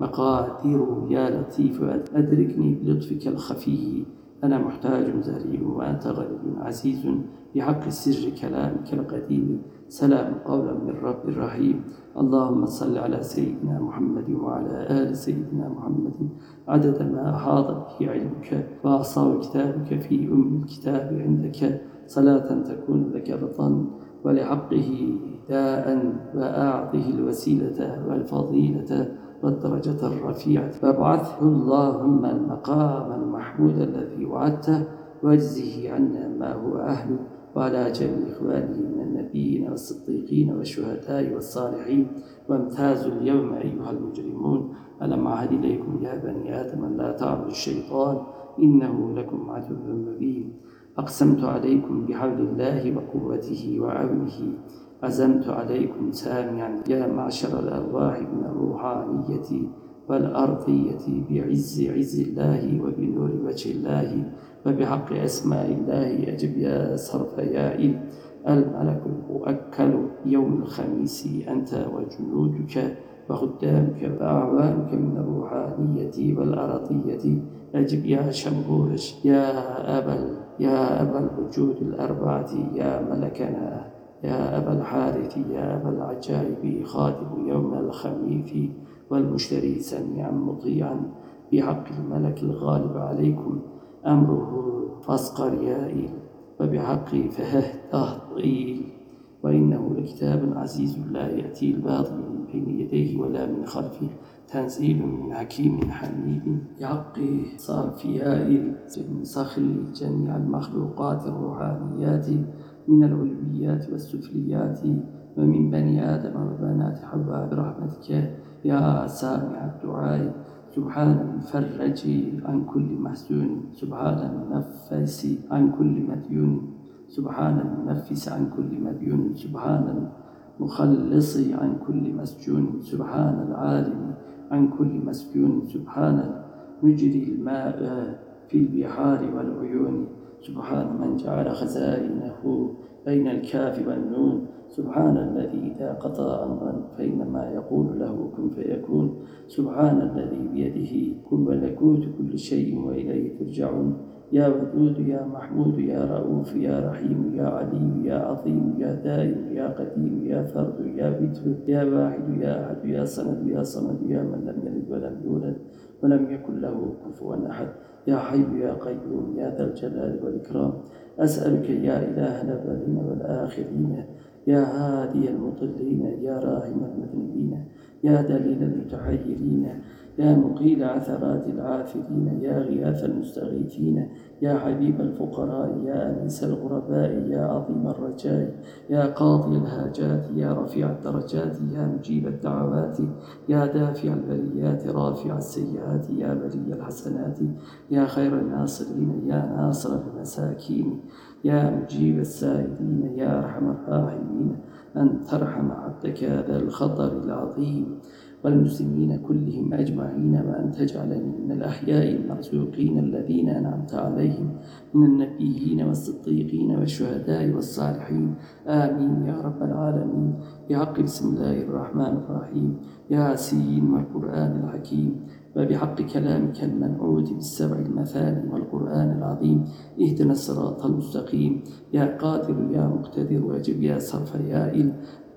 Speaker 1: المقادير. يا لطيف أدركني بلطفك الخفي. أنا محتاج ذليل وأنت غني عزيز بحق سر كلامك القديم. سلام قولا من رب رحيم. اللهم صل على سيدنا محمد وعلى آل سيدنا محمد. عدد ما أحاط به علمك وأعصى كتابك في أم الكتاب عندك. صلاة تكون لك رضا. ولحقه داء وأعطه الوسيلة والفضيلة والدرجة الرفيعة. فابعثه اللهم المقام المحمود الذي وعدته واجزه عنا ما هو أهله. وعلى جميع إخوانه من النبيين والصديقين والشهداء والصالحين. وامتازوا اليوم أيها المجرمون. ألم أعهد إليكم يا بني آدم لا تعبدوا الشيطان؟ إنه لكم عدو مبين. أقسمت عليكم بحول الله وقوته وعونه عزمت عليكم سامعا يا معشر الأرواح من الروحانية والأرضية بعز عز الله وبنور وجه الله وبحق أسماء الله أجب يا صرف يائل الملك المؤكل يوم الخميس أنت وجنودك وخدامك وأعوانك من الروحانية والأرضية أجب يا شمبورش يا أبا يا أبا الوجود الأربعة يا ملكنا يا أبا الحارث يا أبا العجائب خادم يوم الخميس والمشتري سميعا مطيعا. بحق الملك الغالب عليكم أمره فاسقر يائل وبحق فهه تهطيل وإنه لكتاب عزيز لا يأتي الباطل من بين يديه ولا من خلفه. تنزيل من حكيم حميد بحق صافياء صخل جميع المخلوقات الروحانيات من العلويات والسفليات ومن بني آدم وبنات حواء برحمتك يا سامع الدعاء. سبحان المفرج عن كل محزون سبحان المنفس عن كل مديون سبحان المنفس عن كل مديون سبحان المخلص عن كل مسجون سبحان العالم عن كل مسجون سبحان مجري الماء في البحار والعيون. سبحان من جعل خزائنه بين الكاف والنون. سبحان الذي إذا قضى أمرا فإنما يقول له كن فيكون. سبحان الذي بيده كل ملكوت كل شيء وإليه ترجعون. يا ودود يا محمود يا رؤوف يا رحيم يا عليم يا عظيم يا دائم يا قديم يا فرد يا بتر يا واحد يا أحد يا صمد يا صمد يا من لم يلد ولم يولد ولم يكن له كفوا أحد. يا حي يا قيوم يا ذا الجلال والإكرام. أسألك يا إله الأولين والآخرين يا هادي المضلين يا راحم المذنبين يا دليل المتحيرين يا مقيل عثرات العافرين يا غياث المستغيثين يا حبيب الفقراء يا أنيس الغرباء يا عظيم الرجاء يا قاضي الهاجات يا رفيع الدرجات يا مجيب الدعوات يا دافع البليات رافع السيئات يا بلي الحسنات يا خير الناصرين يا ناصر المساكين يا مجيب السائلين يا أرحم الراحمين أن ترحم عبدك ذا الخطر العظيم. والمسلمين كلهم أجمعين وأن تجعلني من الأحياء المرزوقين الذين أنعمت عليهم من النبيين والصديقين والشهداء والصالحين. آمين يا رب العالمين. بحق بسم الله الرحمن الرحيم. ياسين والقرآن الحكيم. وبحق كلامك المنعود بالسبع المثاني والقرآن العظيم. اهدنا الصراط المستقيم. يا قادر يا مقتدر وأجب يا صرف يا إل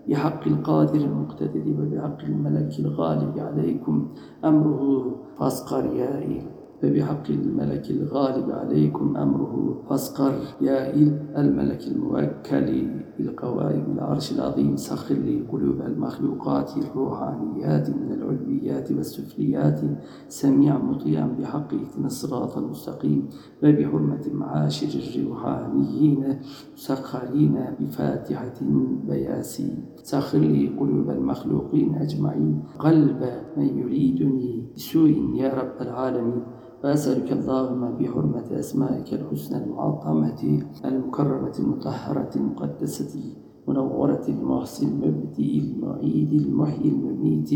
Speaker 1: بحق القادر المقتدر وبحق الملك الغالب عليكم أمره فاسقر يا إل فبحق الملك الغالب عليكم أمره فاسقر. يا الملك الموكل بالقوائم العرش العظيم سخر لي قلوب المخلوقات الروحانيات من العلويات والسفليات. سميع مطيعا بحق اهدنا الصراط المستقيم. وبحرمة معاشر الروحانيين سخرين بفاتحة بياسين. سخر لي قلوب المخلوقين أجمعين. قلب من يريدني بسوء يا رب العالمين. وأسألك اللهم بحرمة أسمائك الحسنى المعظمة المكرمة المطهرة المقدسة منورة المحسن المبدئ المعيد المحيي المميت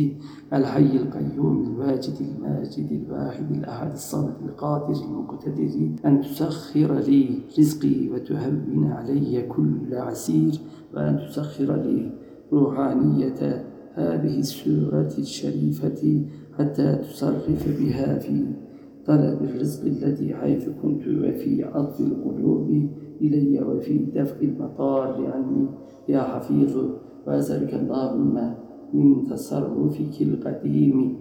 Speaker 1: الحي القيوم الواجد الماجد الواحد الأحد الصمد القادر المقتدر أن تسخر لي رزقي وتهون علي كل عسير وأن تسخر لي روحانية هذه السورة الشريفة حتى تصرف بها في طلب الرزق الذي حيث كنت وفي عطف القلوب إلي وفي دفع المطار عني يا حفيظ وأسألك اللهم من تصرفك القديم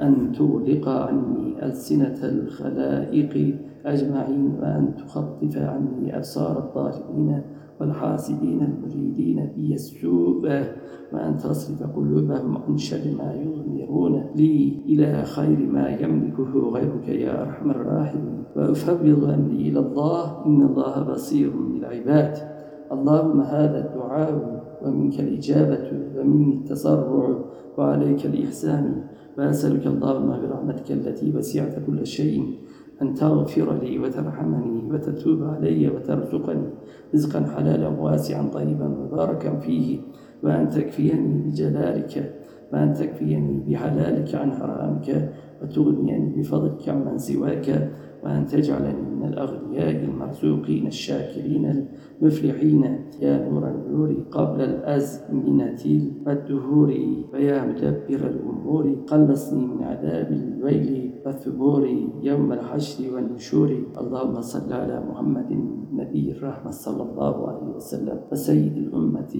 Speaker 1: أن تغلق عني ألسنة الخلائق أجمعين وأن تخطف عني أبصار الظالمين. والحاسدين المريدين بي السوء وأن تصرف قلوبهم عن شر ما يضمرون لي إلى خير ما يملكه غيرك يا أرحم الراحمين. وأفوض أمري إلى الله إن الله بصير بالعباد اللهم هذا الدعاء ومنك الإجابة ومني التسرع وعليك الإحسان. وأسألك اللهم برحمتك التي وسعت كل شيء. أن تغفر لي وترحمني وتتوب علي وترزقني رزقا حلالا واسعا طيبا مباركا فيه وأن تكفيني بجلالك وأن تكفيني بحلالك عن حرامك وتغنيني بفضلك عمن سواك. وأن تجعلني من الأغنياء المرزوقين الشاكرين المفلحين يا نور النور قبل الأزمنة والدهور. ويا مدبر الأمور قلصني من عذاب الويل والثبور يوم الحشر والنشور. اللهم صل على محمد نبي الرحمة صلى الله عليه وسلم وسيد الأمة.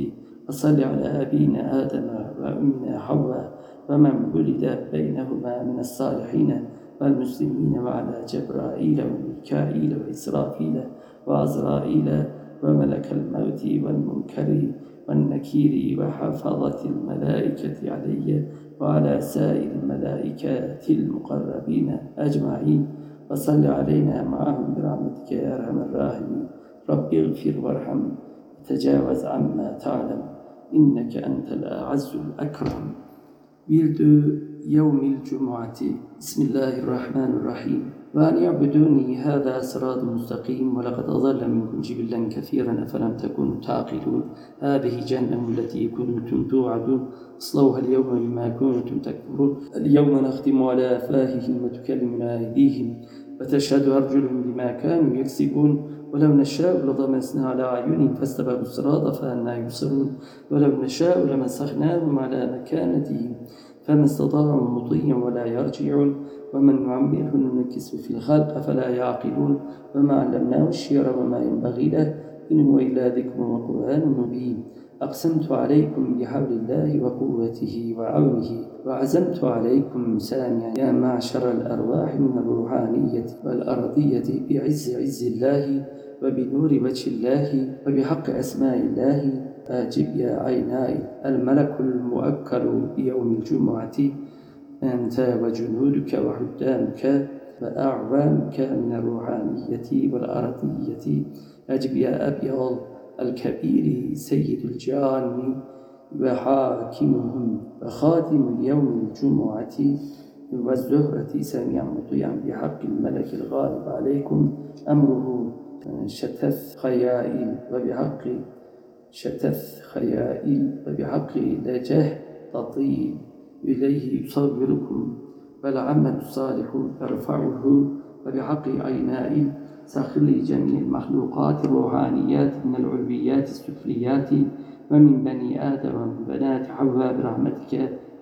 Speaker 1: وصل على أبينا آدم وأمنا حواء. ومن ولد بينهما من الصالحين. والمسلمين وعلى جبرائيل وميكائيل وإسرافيل وعزرائيل وملك الموت والمنكر والنكير وحفظة الملائكة علي وعلى سائر الملائكة المقربين أجمعين. وصل علينا معهم برحمتك يا أرحم الراحمين. رب اغفر وارحم تجاوز عما تعلم إنك أنت الأعز الأكرم. ورد يوم الجمعة. بسم الله الرحمن الرحيم. وأن يعبدوني هذا صراط مستقيم ولقد أضل منكم جبلا كثيرا أفلم تكونوا تعقلون. هذه جهنم التي كنتم توعدون. اصلوها اليوم بما كنتم تكفرون. اليوم نختم على أفواههم وتكلمنا أيديهم. وتشهد أرجلهم بما كانوا يكسبون. ولو نشاء لضمسنا على أعينهم فاستبقوا الصراط فأنا يبصرون. ولو نشاء لمسخناهم على مكانتهم. فما استطاعوا مطيا ولا يرجعون ومن نعمره ننكس في الخلق فلا يعقلون. وما علمناه الشير وما ينبغي له إن هو إلا ذكر وقرآن مبين. أقسمت عليكم بحول الله وقوته وعونه وعزمت عليكم سامعا يا معشر الأرواح من الروحانية والأرضية بعز عز الله وبنور وجه الله وبحق أسماء الله. آجب يا عيناي. الملك المؤكل بيوم الجمعة أنت وجنودك وحدامك وأعوانك من الروحانية والأرضية. أجب يا أبيض الكبير سيد الجان وحاكمهم وخاتم يوم الجمعة. والزهرة سميعا مطيعا بحق الملك الغالب عليكم. أمره شتث خيائل وبحق شتث خيائل وبحق لجه تطيل إليه يصوركم والعمل الصالح يرفعه وبحق عينائل سخر لي جميع المخلوقات الروحانيات من العلويات السفليات. ومن بني آدم ومن بنات حواء برحمتك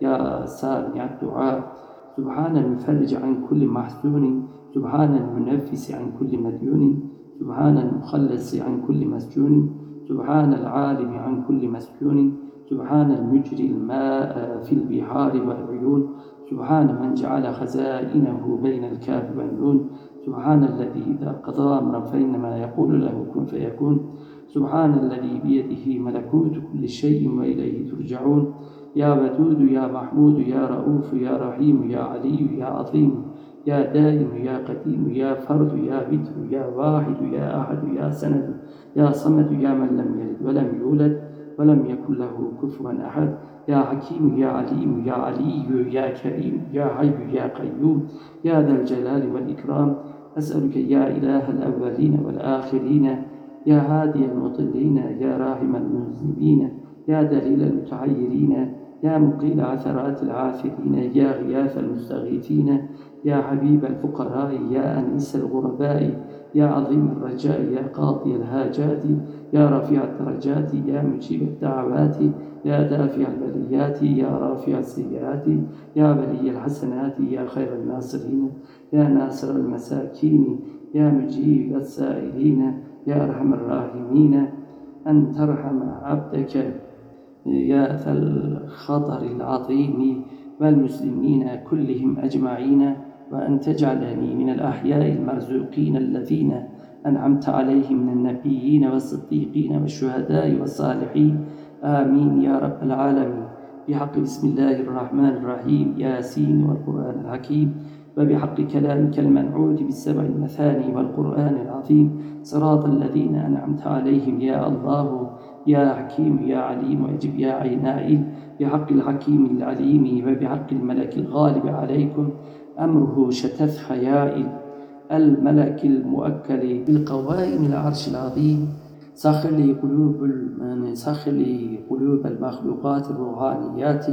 Speaker 1: يا سامع الدعاء. سبحان المفرج عن كل محزون. سبحان المنفس عن كل مديون. سبحان المخلص عن كل مسجون. سبحان العالم عن كل مسجون سبحان المجري الماء في البحار والعيون سبحان من جعل خزائنه بين الكاف والنون سبحان الذي إذا قضى أمرا فإنما يقول له كن فيكون سبحان الذي بيده ملكوت كل شيء وإليه ترجعون. يا ودود يا محمود يا رؤوف يا رحيم يا علي يا عظيم يا دائم يا قديم يا فرد يا بدر يا واحد يا أحد يا سند يا صمد يا من لم يلد ولم يولد ولم يكن له كفوا أحد. يا حكيم يا عليم يا علي يا كريم يا حي يا قيوم يا ذا الجلال والإكرام. أسألك يا إله الأولين والآخرين يا هادي المضلين يا راحم المذنبين يا دليل المتعيرين يا مقيل عثرات العافرين يا غياث المستغيثين. يا حبيب الفقراء يا أنيس الغرباء يا عظيم الرجاء يا قاضي الهاجات يا رفيع الدرجات يا مجيب الدعوات يا دافع البليات يا رافع السيئات يا بلي الحسنات يا خير الناصرين يا ناصر المساكين يا مجيب السائلين يا أرحم الراحمين أن ترحم عبدك يا ذا الخطر العظيم والمسلمين كلهم أجمعين. وأن تجعلني من الأحياء المرزوقين الذين أنعمت عليهم من النبيين والصديقين والشهداء والصالحين. آمين يا رب العالمين. بحق بسم الله الرحمن الرحيم ياسين والقرآن الحكيم. وبحق كلامك المنعود بالسبع المثاني والقرآن العظيم. صراط الذين أنعمت عليهم يا الله يا حكيم يا عليم وأجب يا عينائل بحق الحكيم العليم وبحق الملك الغالب عليكم. أمره شتث حيائل الملك المؤكل بالقوائم العرش العظيم. سخر لي قلوب سخر لي قلوب المخلوقات الروحانيات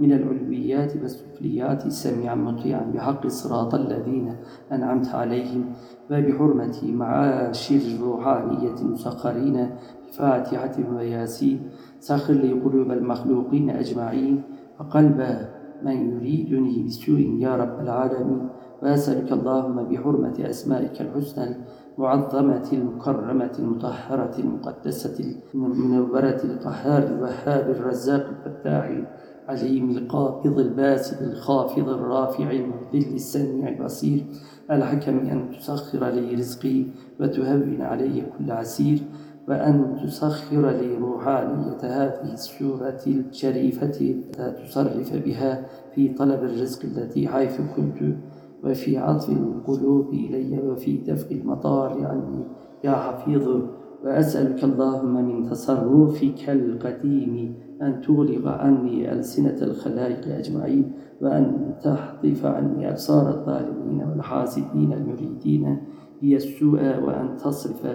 Speaker 1: من العلويات والسفليات سميعا مطيعا بحق الصراط الذين أنعمت عليهم. وبحرمة معاشر الروحانية المسخرين فاتحة وياسين. سخر لي قلوب المخلوقين أجمعين. وقلب من يريدني بسوء يا رب العالمين. وأسألك اللهم بحرمة أسمائك الحسنى المعظمة المكرمة المطهرة المقدسة المنورة القهار الوهاب الرزاق الفتاح العليم القابض الباسط الخافض الرافع المذل السميع البصير. الحكم أن تسخر لي رزقي وتهون علي كل عسير. وأن تسخر لي روحانية هذه السورة الشريفة تصرف بها في طلب الرزق التي حيث كنت وفي عطف القلوب إلي وفي دفع المطار عني. يا حفيظ وأسألك اللهم من تصرفك القديم أن تغلق عني ألسنة الخلائق أجمعين وأن تحطف عني أبصار الظالمين والحاسدين المريدين. هي السوء وأن تصرف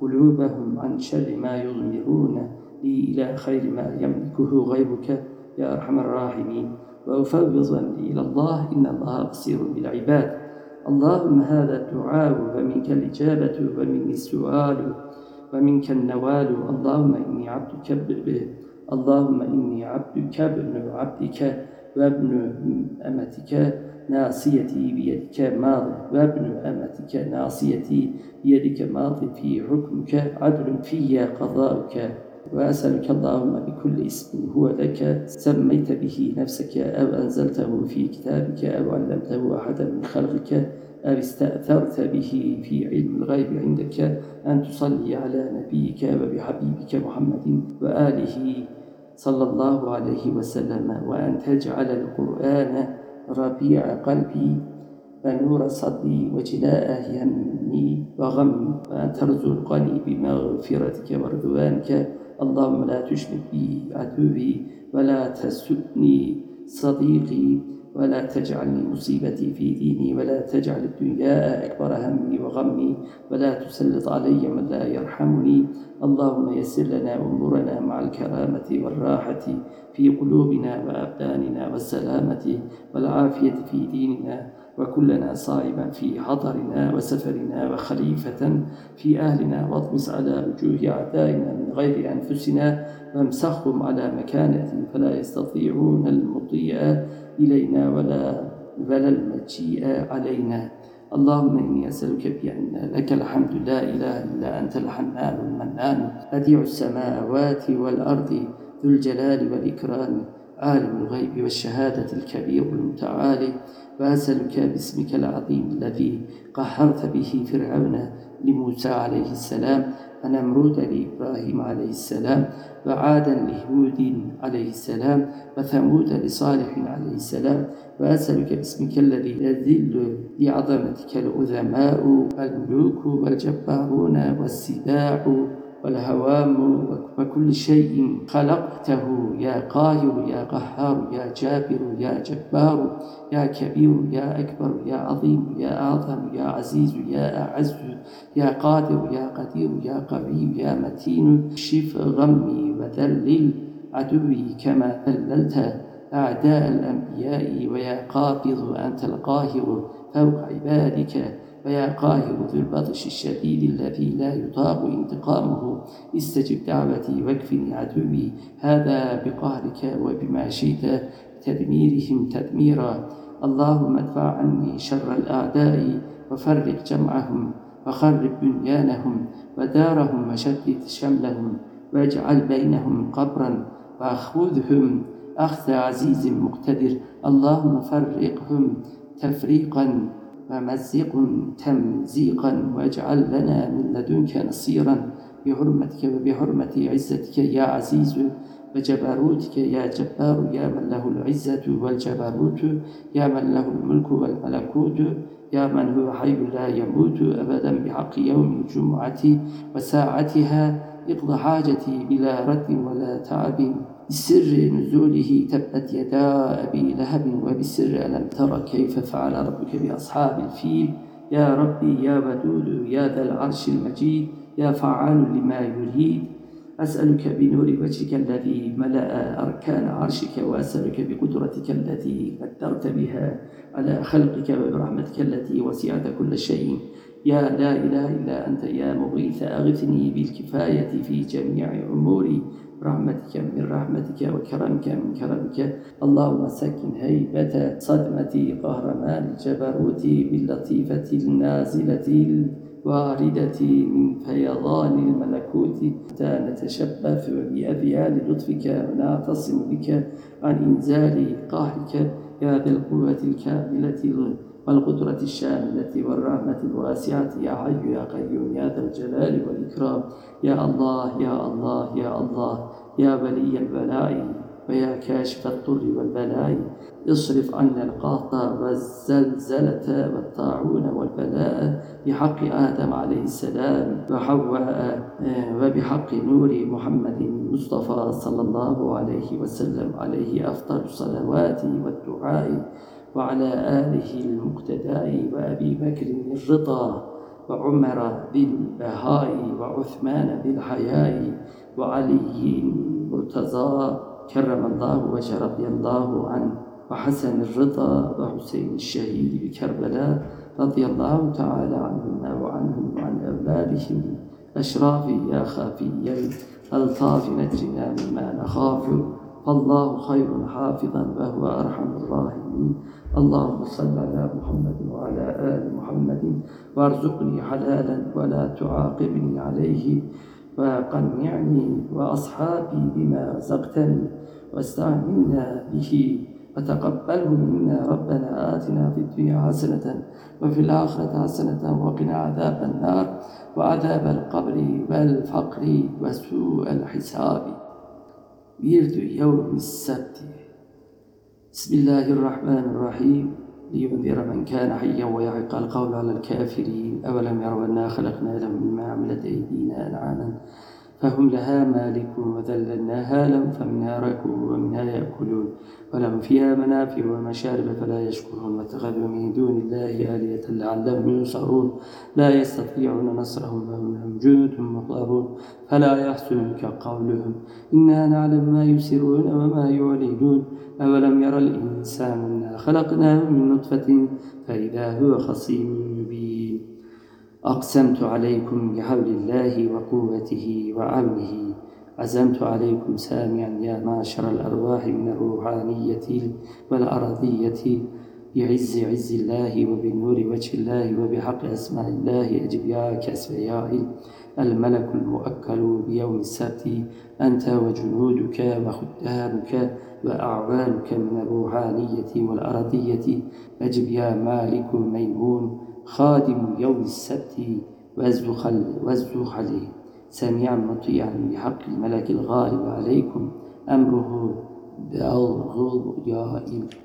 Speaker 1: قلوبهم عن شر ما يضمرون لي إلى خير ما يملكه غيرك يا أرحم الراحمين. وأفوض إلى الله إن الله بصير بالعباد. اللهم هذا الدعاء ومنك الإجابة ومنك السؤال ومنك النوال. اللهم إني عبدك به. اللهم إني عبدك ابن عبدك وابن أمتك. ناصيتي بيدك ماض وابن أمتك ناصيتي بيدك ماض في حكمك عدل في قضاؤك. وأسألك اللهم بكل اسم هو لك. سميت به نفسك أو أنزلته في كتابك أو علمته أحدا من خلقك أو استأثرت به في علم الغيب عندك. أن تصلي على نبيك وبحبيبك محمد وآله صلى الله عليه وسلم. وأن تجعل القرآن ربيع قلبي. ونور صدري وجلاء همي وغمي وأن ترزقني بمغفرتك ورضوانك اللهم لا تشمت بي عدوي ولا تسدني صديقي ولا تجعلني مصيبتي في ديني ولا تجعل الدنيا أكبر همي وغمي ولا تسلط علي من لا يرحمني. اللهم يسر لنا أمورنا مع الكرامة والراحة في قلوبنا وأبداننا والسلامة والعافية في ديننا. وكلنا صائما في حضرنا وسفرنا وخليفة في أهلنا واطمس على وجوه أعدائنا من غير أنفسنا وامسخهم على مكانة فلا يستطيعون المضي إلينا ولا ولا المجيء علينا. اللهم إني أسألك بأن لك الحمد لا إله إلا أنت الحنان المنان بديع السماوات والأرض ذو الجلال والإكرام عالم الغيب والشهادة الكبير المتعالي. وأسألك باسمك العظيم الذي قهرت به فرعون لموسى عليه السلام ونمرود لإبراهيم عليه السلام وعادا لهود عليه السلام وثمود لصالح عليه السلام. وأسألك باسمك الذي يذل لعظمتك العظماء والملوك والجبارون والسباع. والهوام وكل شيء خلقته يا قاهر يا قهار يا جابر يا جبار يا كبير يا أكبر يا عظيم يا أعظم يا عزيز يا أعز يا قادر يا قدير يا قوي يا متين. شف غمي وذلل عدوي كما ذللت أعداء الأنبياء ويا قابض أنت القاهر فوق عبادك. ويا قاهر ذو البطش الشديد الذي لا يطاق انتقامه. استجب دعوتي واكفني عدوي. هذا بقهرك وبما شئت تدميرهم تدميرا. اللهم ادفع عني شر الأعداء وفرق جمعهم وخرب بنيانهم ودارهم وشدد شملهم واجعل بينهم قبرا وأخذهم أخذ عزيز مقتدر اللهم فرقهم تفريقا. ومزق تمزيقا واجعل لنا من لدنك نصيرا بحرمتك وبحرمة عزتك يا عزيز وجبروتك يا جبار يا من له العزة والجبروت يا من له الملك والملكوت يا من هو حي لا يموت أبدا بحق يوم الجمعة وساعتها اقضى حاجتي بلا رد ولا تعب. بسر نزوله تبت يدا أبي لهب وبسر ألم تر كيف فعل ربك بأصحاب الفيل. يا ربي يا ودود يا ذا العرش المجيد يا فعال لما يريد. أسألك بنور وجهك الذي ملأ أركان عرشك وأسألك بقدرتك التي قدرت بها على خلقك وبرحمتك التي وسعت كل شيء. يا لا إله إلا أنت يا مغيث أغثني بالكفاية في جميع أموري رحمتك من رحمتك وكرمك من كرمك. اللهم سكن هيبة صدمة قهرمان الجبروت باللطيفة النازلة الواردة من فيضان الملكوت. حتى نتشبث بأذيال لطفك ونعتصم بك عن إنزال قهرك. يا ذا القوة الكاملة والقدرة الشاملة والرحمة الواسعة يا حي يا قيوم يا ذا الجلال والإكرام يا الله يا الله يا الله يا ولي البلاء ويا كاشف الضر والبلاء. اصرف عنا القهط والزلزلة والطاعون والبلاء بحق آدم عليه السلام وحواء وبحق نور محمد المصطفى صلى الله عليه وسلم عليه أفضل الصلوات والدعاء. وعلى آله المقتداء وأبي بكر الرضا وعمر بالبهاء وعثمان بالحياء وعلي المرتضى كرم الله وجه رضي الله عنه وحسن الرضا وحسين الشهيد بكربلاء رضي الله تعالى عنهما وعنهم وعن أولادهم أشراف يا خافي الألطاف نجنا مما نخاف فالله خير حافظا وهو أرحم الراحمين اللهم صل على محمد وعلى آل محمد وارزقني حلالا ولا تعاقبني عليه وقنعني وأصحابي بما رزقتني واستعملنا به وتقبله منا ربنا آتنا في الدنيا حسنة وفي الآخرة حسنة وقنا عذاب النار وعذاب القبر والفقر وسوء الحساب. ورد يوم السبت بسم الله الرحمن الرحيم. لينذر من كان حيا ويعق القول على الكافرين. أولم يروا أنا خلقنا لهم مما عملت أيدينا أنعاما فهم لها مالكون وذللناها لهم فمنها ركوب ومنها يأكلون. ولهم فيها منافع ومشارب فلا يشكرون. واتخذوا من دون الله آلية لعلهم ينصرون. لا يستطيعون نصرهم وهم لهم جند مطلبون. فلا يحسنك قولهم. إنا نعلم ما يسرون وما يعلنون أولم يرى الإنسان أنا خلقناه من نطفة؟ فإذا هو خصيم مبين. أقسمت عليكم بحول الله وقوته وعونه عزمت عليكم سامعا يا معشر الأرواح من الروحانية والأرضية بعز عز الله وبنور وجه الله وبحق أسماء الله أجب يا الملك المؤكل بيوم السبت. أنت وجنودك وخدامك وأعوانك من الروحانية والأرضية أجب يا مالك ميمون. خادم يوم السبت وازدخل سميعا مطيعا بحق الملك الغالب عليكم. أمره بالغضياء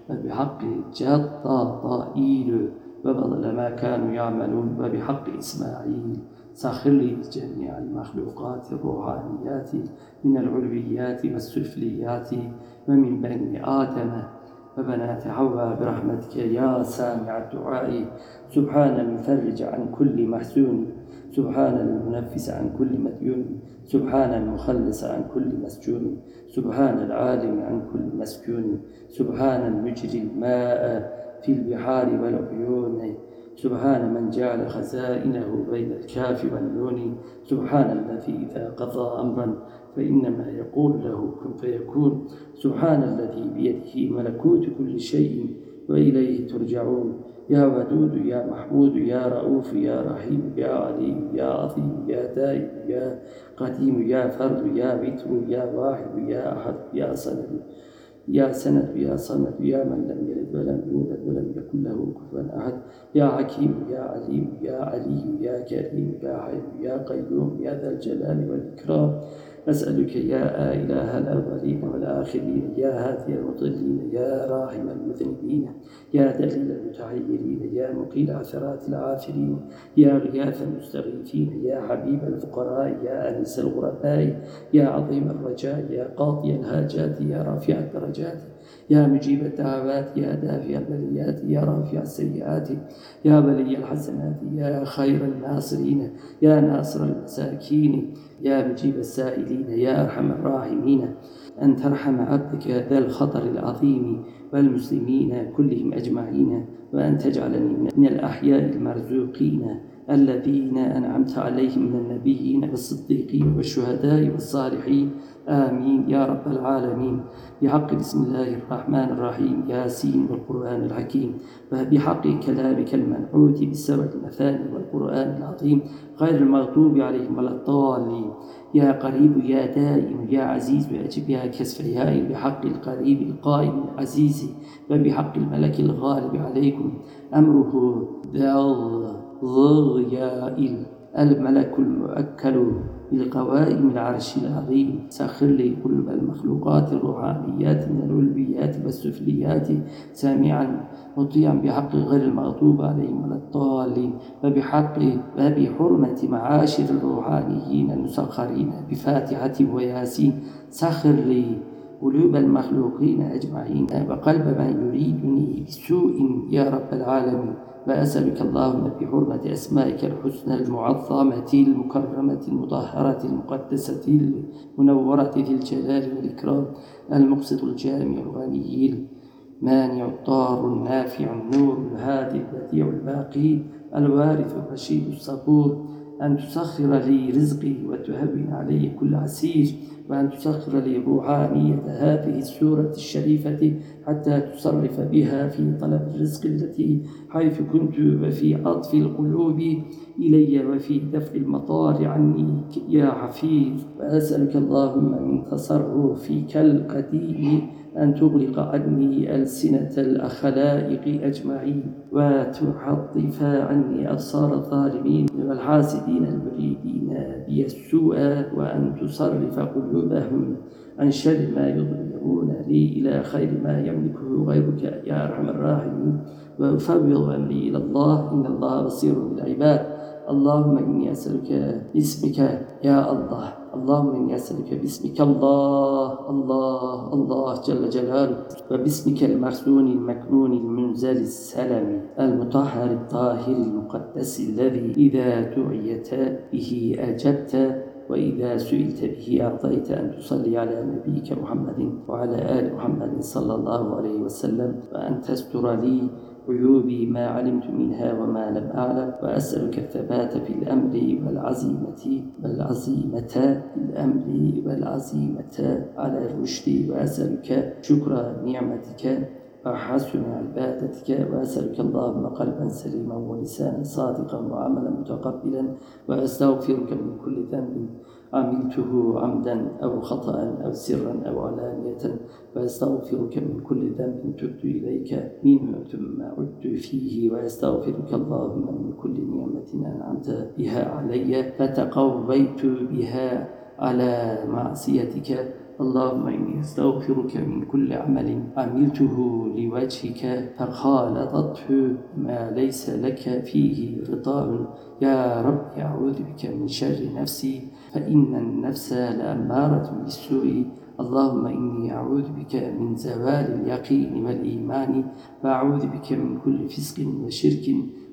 Speaker 1: وبحق جد طائل وبطل ما كانوا يعملون وبحق إسماعيل. سخر لي جميع المخلوقات الروحانيات من العلويات والسفليات ومن بني آدم وبنات حواء برحمتك يا سامع الدعاء. سبحان المفرج عن كل محزون. سبحان المنفس عن كل مديون. سبحان المخلص عن كل مسجون. سبحان العالم عن كل مسكون. سبحان المجري الماء في البحار والعيون. سبحان من جعل خزائنه بين الكاف والنون. سبحان الذي إذا قضى أمرا فإنما يقول له فيكون سبحان الذي بيده ملكوت كل شيء وإليه ترجعون. يا ودود يا محمود يا رؤوف يا رحيم يا عليم يا عظيم يا دائم يا قديم يا فرد يا بتر يا واحد يا أحد يا صند يا سند يا صمد يا من لم يلد ولم يولد ولم يكن له كفوا أحد. يا حكيم يا عليم يا علي يا كريم يا حي يا قيوم يا ذا الجلال والإكرام. أسألك يا إله الأولين والآخرين يا هادي المضلين يا راحم المذنبين يا دليل المتعيرين يا مقيل عثرات العافرين يا غياث المستغيثين يا حبيب الفقراء يا أنس الغرباء يا عظيم الرجاء يا قاضي الهاجات يا رافع الدرجات يا مجيب الدعوات يا دافع البليات يا رافع السيئات يا بلي الحسنات يا خير الناصرين يا ناصر المساكين يا مجيب السائلين يا أرحم الراحمين. أن ترحم عبدك ذا الخطر العظيم والمسلمين كلهم أجمعين وأن تجعلني من الأحياء المرزوقين. الذين أنعمت عليهم من النبيين والصديقين والشهداء والصالحين. آمين. يا رب العالمين. بحق بسم الله الرحمن الرحيم. ياسين والقرآن الحكيم. وبحق كلامك المنعوت بالسبع المثاني والقرآن العظيم. غير المغضوب عليهم ولا الضالين. يا قريب يا دائم يا عزيز وأجب يا كسفياء بحق القريب القائم العزيز. وبحق الملك الغالب عليكم. أمره بالضغياء الملك المؤكل بالقوائم العرش العظيم. سخر لي قلوب المخلوقات الروحانيات من العلويات والسفليات. سامعا مطيعا بحق غير المغضوب عليهم ولا الضالين. وبحق وبحرمة معاشر الروحانيين المسخرين. بفاتحة وياسين. سخر لي قلوب المخلوقين أجمعين. وقلب من يريدني بسوء يا رب العالمين. وأسألك اللهم بحرمة أسمائك الحسنى المعظمة المكرمة المطهرة المقدسة المنورة ذي الجلال والإكرام المقسط الجامع الغني المانع الضار النافع النور الهادي البديع الباقي الوارث الرشيد الصبور أن تسخر لي رزقي وتهون علي كل عسير وأن تسخر لي روحانية هذه السورة الشريفة حتى تصرف بها في طلب الرزق التي حيث كنت وفي عطف القلوب إلي وفي دفع المطار عني. يا حفيظ وأسألك اللهم من تصرفك القديم أن تغلق عني ألسنة الخلائق أجمعين وتعطف عني أبصار الظالمين والحاسدين المريدين بي السوء وأن تصرف قلوبهم عن شر ما يضمرون لي إلى خير ما يملكه غيرك يا أرحم الراحمين وأفوض أمري إلى الله إن الله بصير بالعباد اللهم إني أسألك باسمك يا الله اللهم إني أسألك باسمك الله الله الله جل جلاله وباسمك المخزون المكنون المنزل السلم المطهر الطاهر المقدس الذي إذا دعيت به أجبت وإذا سئلت به أعطيت أن تصلي على نبيك محمد وعلى آل محمد صلى الله عليه وسلم وأن تستر لي عيوبي ما علمت منها وما لم أعلم وأسألك الثبات في الأمر والعزيمة والعزيمة الأمر والعزيمة على الرشد وأسألك شكر نعمتك وحسن عبادتك وأسألك اللهم قلبا سليما ولسانا صادقا وعملا متقبلا وأستغفرك من كل ذنب. عملته عمدا أو خطأ أو سرا أو علانية وأستغفرك من كل ذنب تبت إليك منه ثم عدت فيه وأستغفرك اللهم من كل نعمة أنعمت بها علي فتقويت بها على معصيتك. اللهم إني أستغفرك من كل عمل عملته لوجهك فخالطته ما ليس لك فيه رضا يا رب أعوذ بك من شر نفسي فإن النفس لأمارة بالسوء. اللهم إني أعوذ بك من زوال اليقين والإيمان وأعوذ بك من كل فسق وشرك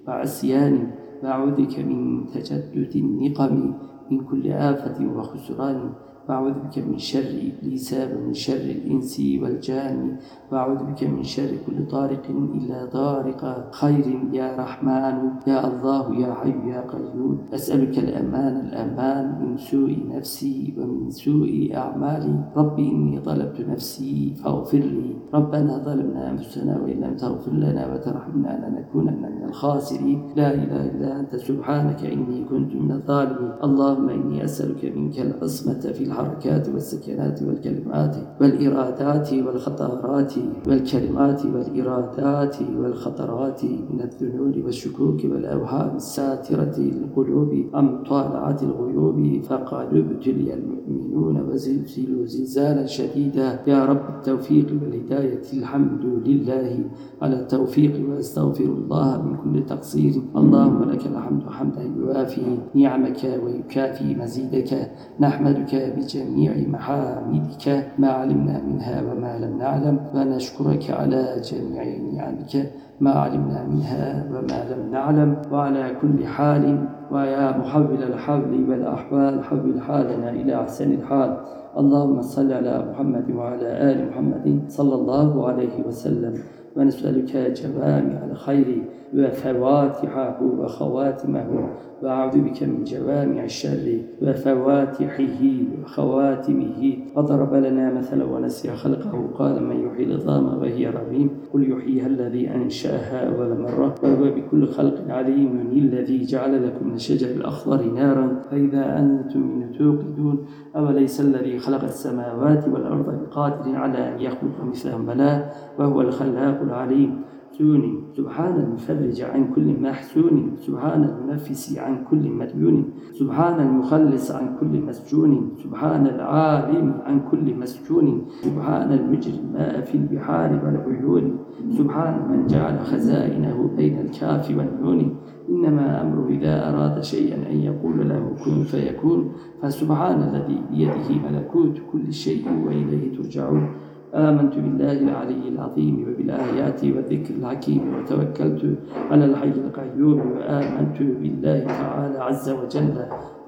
Speaker 1: وعصيان وأعوذ بك من تجدد النقم من كل آفة وخسران. وأعوذ بك من شر إبليس ومن شر الإنس والجان. وأعوذ بك من شر كل طارق إلا طارق خير. يا رحمن يا الله يا حي يا قيوم. أسألك الأمان الأمان من سوء نفسي ومن سوء أعمالي. ربي إني طلبت نفسي فاغفر لي. ربنا ظلمنا أنفسنا وإن لم تغفر لنا وترحمنا لنكونن من الخاسرين. لا إله إلا أنت سبحانك إني كنت من الظالمين. اللهم إني أسألك منك العصمة في الحرب الحركات والسكنات والكلمات والإرادات والخطرات والكلمات والإرادات والخطرات من الذنون والشكوك والأوهام الساترة للقلوب أم طالعت الغيوب فقد ابتلي المؤمنون وزلزلوا زلزالا شديدا. يا رب التوفيق والهداية الحمد لله. على التوفيق وأستغفر الله من كل تقصير. اللهم لك الحمد حمدا يوافي نعمك ويكافي مزيدك. نحمدك بجميع محامدك ما علمنا منها وما لم نعلم ونشكرك على جميع نعمك ما علمنا منها وما لم نعلم. وعلى كل حال ويا محول الحول والأحوال حول حالنا إلى أحسن الحال. اللهم صل على محمد وعلى آل محمد صلى الله عليه وسلم. ونسألك جوامع الخير. وفواتحه وخواتمه. وأعوذ بك من جوامع الشر وفواتحه وخواتمه. وضرب لنا مثلا ونسي خلقه. قال من يحيي العظام وهي رميم. قل يحييها الذي أنشأها أول مرة وهو بكل خلق عليم الذي جعل لكم من الشجر الأخضر نارا. فإذا أنتم منه توقدون أوليس الذي خلق السماوات والأرض بقادر على أن يخلق مثلهم؟ بلا وهو الخلاق العليم. محسون سبحان المفرج عن كل محسون سبحان المنفس عن كل مديون سبحان المخلص عن كل مسجون سبحان العالم عن كل مسجون سبحان المجري الماء في البحار والعيون. سبحان من جعل خزائنه بين الكاف والنون. إنما أمره إذا أراد شيئا أن يقول له كن فيكون. فسبحان الذي بيده ملكوت. كل شيء وإليه ترجعون. آمنت بالله العلي العظيم وبالآيات والذكر الحكيم وتوكلت على الحي القيوم وآمنت بالله تعالى عز وجل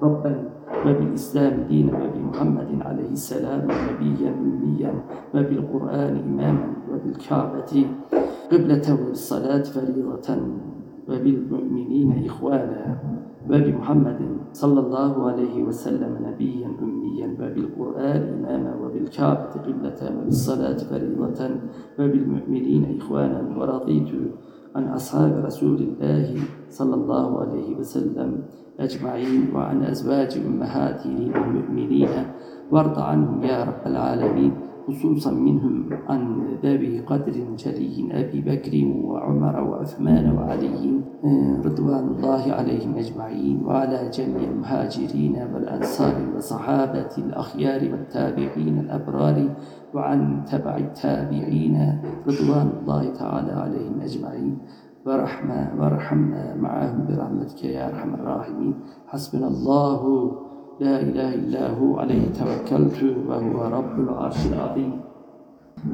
Speaker 1: ربا وبالإسلام دينا وبمحمد عليه السلام نبيا أميا وبالقرآن إماما وبالكعبة قبلة والصلاة فريضة وبالمؤمنين إخوانا. وبمحمد صلى الله عليه وسلم نبيا أميا وبالقرآن إماما وبالكعبة قبلة وبالصلاة فريضة وبالمؤمنين إخوانا. ورضيت عن أصحاب رسول الله صلى الله عليه وسلم أجمعين وعن أزواج أمهاتهم المؤمنين وارض عنهم يا رب العالمين. خصوصا منهم عن ذوي قدر جلي أبي بكر وعمر وعثمان وعلي رضوان الله عليهم أجمعين وعلى جميع المهاجرين والأنصار والصحابة الأخيار والتابعين الأبرار وعن تبع التابعين رضوان الله تعالى عليهم أجمعين. ورحمة ورحمنا معهم برحمتك يا أرحم الراحمين. حسبنا الله لا إله إلا هو عليه توكلت وهو رب العرش العظيم.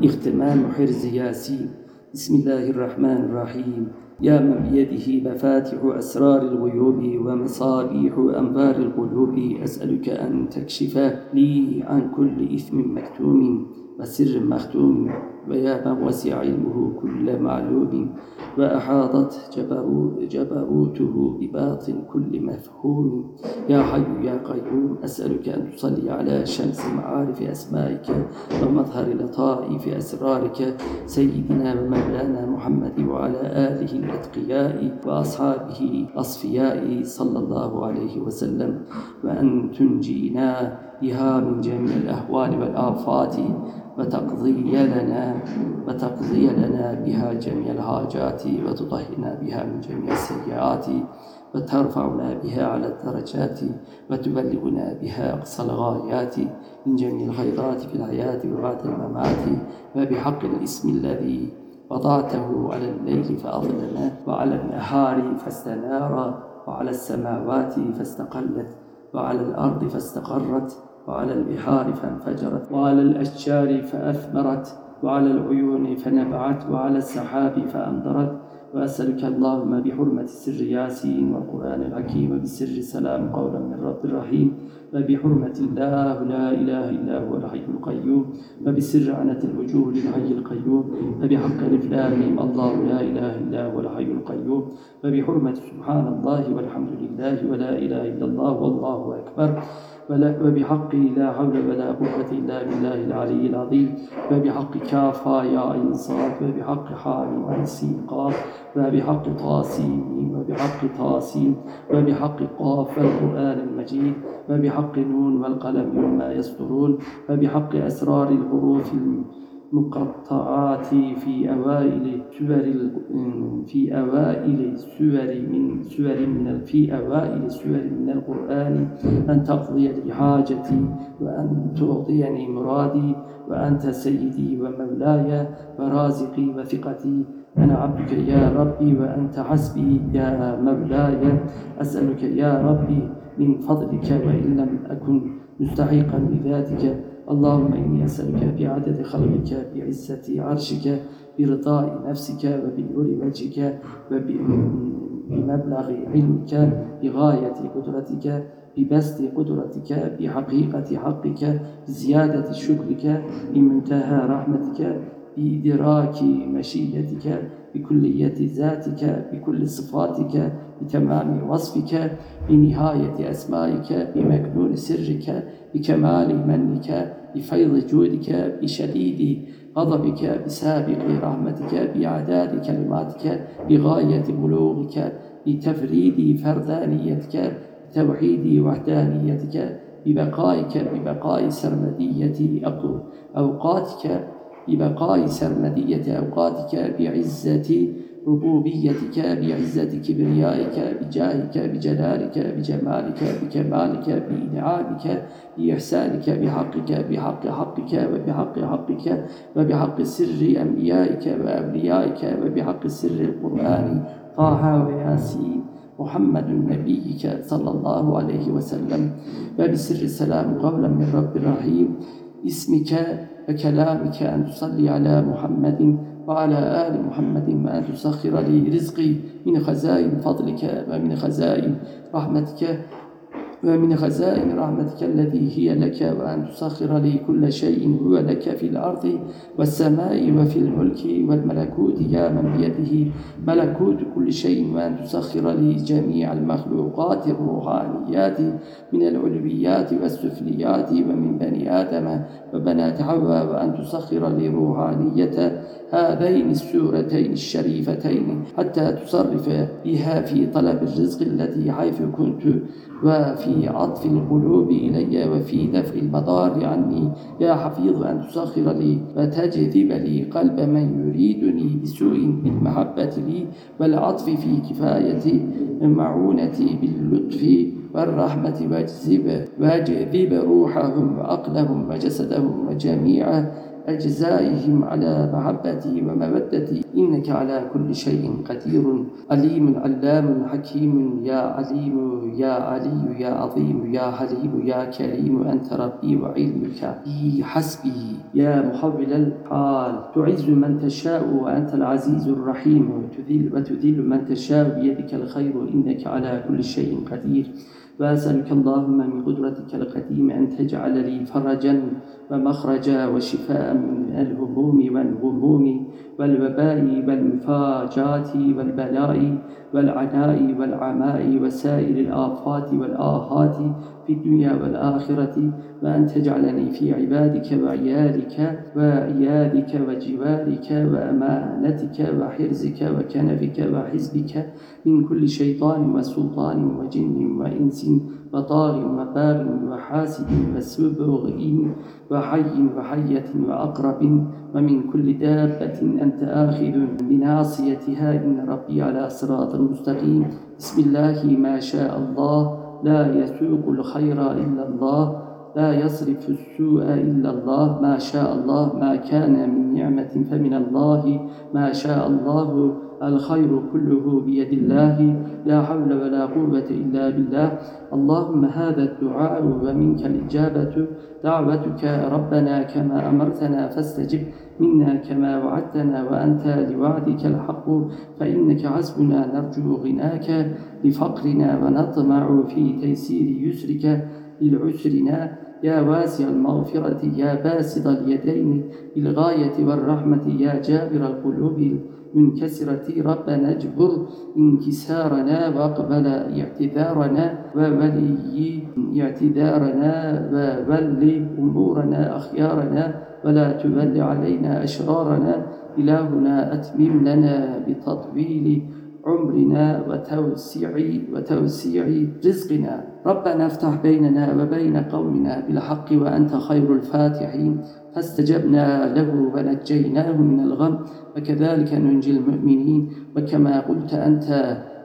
Speaker 1: اختمام حرز ياسين. بسم الله الرحمن الرحيم. يا من بيده مفاتح أسرار الغيوب ومصابيح أنبار القلوب أسألك أن تكشف لي عن كل إثم مكتوم وسر مختوم ويا من وسع علمه كل معلوم وأحاطت جبروته بباطن كل مفهوم. يا حي يا قيوم أسألك أن تصلي على شمس معارف أسمائك ومظهر لطائف أسرارك سيدنا ومولانا محمد وعلى آله الأتقياء وأصحابه الأصفياء صلى الله عليه وسلم وأن تنجينا بها من جميع الأهوال والآفات وتقضي لنا وتقضي لنا بها جميع الحاجات وتطهرنا بها من جميع السيئات وترفعنا بها على الدرجات وتبلغنا بها أقصى الغايات من جميع الخيرات في الحياة وبعد الممات وبحق الاسم الذي وضعته على الليل فأظلنا وعلى النهار فاستنار وعلى السماوات فاستقلت وعلى الأرض فاستقرت وعلى البحار فانفجرت وعلى الأشجار فأثمرت وعلى العيون فنبعت وعلى السحاب فأمطرت وأسألك اللهم بحرمة سر ياسين والقرآن الحكيم وبسر سلام قولا من رب الرحيم وبحرمة الله لا إله إلا هو الحي القيوم وبسر عنة الوجوه للحي القيوم وبحق الإفلام الله لا إله إلا هو الحي القيوم وبحرمة سبحان الله والحمد لله ولا إله إلا الله والله أكبر وبحق لا حول ولا قوة إلا بالله العلي العظيم. وبحق كافا يا عين صاد وبحق حامي عين سين قاف وبحق طاسين وبحق طاسين وبحق قاف القرآن المجيد. وبحق نون والقلم وما يسطرون. وبحق أسرار الحروف مقطعات في أوائل سور في أوائل سور من سور من في أوائل سور من القرآن. أن تقضي لي حاجتي وأن تعطيني مرادي وأنت سيدي ومولاي ورازقي وثقتي. أنا عبدك يا ربي وأنت حسبي يا مولاي. أسألك يا ربي من فضلك وإن لم أكن مستحقا بذاتك. اللهم إني أسألك بعدد خلقك بعزة عرشك برضاء نفسك وبنور وجهك وبمبلغ علمك بغاية قدرتك ببسط قدرتك بحقيقة حقك بزيادة شكرك بمنتهى رحمتك بإدراك مشيتك بكلية ذاتك بكل صفاتك. بتمام وصفك بنهاية أسمائك بمكنون سرك بكمال منك بفيض جودك بشديد غضبك بسابق رحمتك بأعداد كلماتك بغاية بلوغك بتفريد فردانيتك بتوحيد وحدانيتك ببقائك ببقاء سرمدية أوقاتك ببقاء سرمدية أوقاتك بعزة ربوبيتك بعزة كبريائك بجاهك بجلالك بجمالك بكمالك بإنعامك بإحسانك بحقك بحق حقك وبحق حقك وبحق سر أنبيائك وأوليائك وبحق سر القرآن طه وياسين محمد نبيك صلى الله عليه وسلم وبسر السلام قولا من رب الرحيم اسمك وكلامك أن تصلي على محمد وعلى آل محمد وأن تسخر لي رزقي من خزائن فضلك ومن خزائن رحمتك. ومن خزائن رحمتك التي هي لك وأن تسخر لي كل شيء هو لك في الأرض والسماء وفي الملك والملكوت. يا من بيده ملكوت كل شيء وأن تسخر لي جميع المخلوقات الروحانيات من العلويات والسفليات ومن بني آدم وبنات حواء وأن تسخر لي روحانية هذين السورتين الشريفتين حتى تصرف بها في طلب الرزق التي حيث كنت وفي عطف القلوب إلي وفي دفع المضار عني. يا حفيظ أن تسخر لي وتجذب لي قلب من يريدني بسوء بالمحبة لي والعطف في كفاية معونتي باللطف والرحمة. واجذب واجذب روحهم وعقلهم وجسدهم وجميع أجزائهم على محبتي ومودتي. إنك على كل شيء قدير. عليم علام حكيم. يا عليم يا علي يا عظيم. يا حليم يا كريم. أنت ربي وعلمك بي حسبي. يا محول الحال. تعز من تشاء وأنت العزيز الرحيم. وتذل, وتذل من تشاء بيدك الخير. إنك على كل شيء قدير. وأسألك اللهم من قدرتك القديم أن تجعل لي فرجا ومخرجا وشفاء من الهموم والغموم. والوباء والمفاجآت والبلاء والعناء والعماء وسائر الآفات والآهات في الدنيا والآخرة وأن تجعلني في عبادك وعيالك وعيادك وجوارك وأمانتك وحرزك وكنفك وحزبك من كل شيطان وسلطان وجن وإنس وطار وباغ وحاسد وسبغ وحي وحية وأقرب ومن كل دابة أنت آخذ بناصيتها إن ربي على صراط مستقيم. بسم الله ما شاء الله. لا يسوق الخير إلا الله. لا يصرف السوء إلا الله. ما شاء الله. ما كان من نعمة فمن الله. ما شاء الله. الخير كله بيد الله لا حول ولا قوة إلا بالله. اللهم هذا الدعاء ومنك الإجابة. دعوتك ربنا كما أمرتنا فاستجب منا كما وعدتنا وأنت لوعدك الحق. فإنك حسبنا نرجو غناك لفقرنا ونطمع في تيسير يسرك للعسرنا. يا واسع المغفرة يا باسط اليدين بالغاية والرحمة يا جابر القلوب. منكسرة ربنا اجبر انكسارنا واقبل اعتذارنا وولي اعتذارنا وولي أمورنا أخيارنا ولا تول علينا أشرارنا. إلهنا أتمم لنا بتطويل عمرنا وتوسيع وتوسيع رزقنا. ربنا افتح بيننا وبين قومنا بالحق وأنت خير الفاتحين. فاستجبنا له ونجيناه من الغم وكذلك ننجي المؤمنين. وكما قلت أنت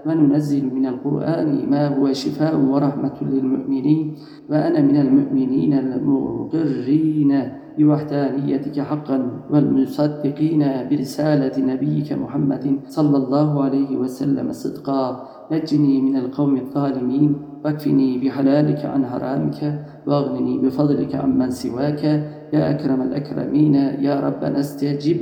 Speaker 1: وننزل من القرآن ما هو شفاء ورحمة للمؤمنين. وأنا من المؤمنين المقرين. بوحدانيتك حقا والمصدقين برسالة نبيك محمد صلى الله عليه وسلم صدقا. نجني من القوم الظالمين واكفني بحلالك عن حرامك واغنني بفضلك عمن سواك. يا أكرم الأكرمين يا ربنا استجب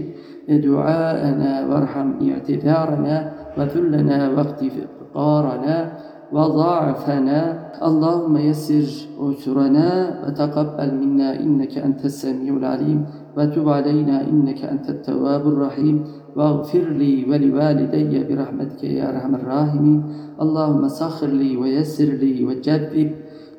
Speaker 1: دعاءنا وارحم اعتذارنا وذلنا واقتف فقارنا. وضعفنا. اللهم يسر عسرنا وتقبل منا إنك أنت السميع العليم. وتب علينا إنك أنت التواب الرحيم. واغفر لي ولوالدي برحمتك يا أرحم الراحمين. اللهم سخر لي ويسر لي وجذب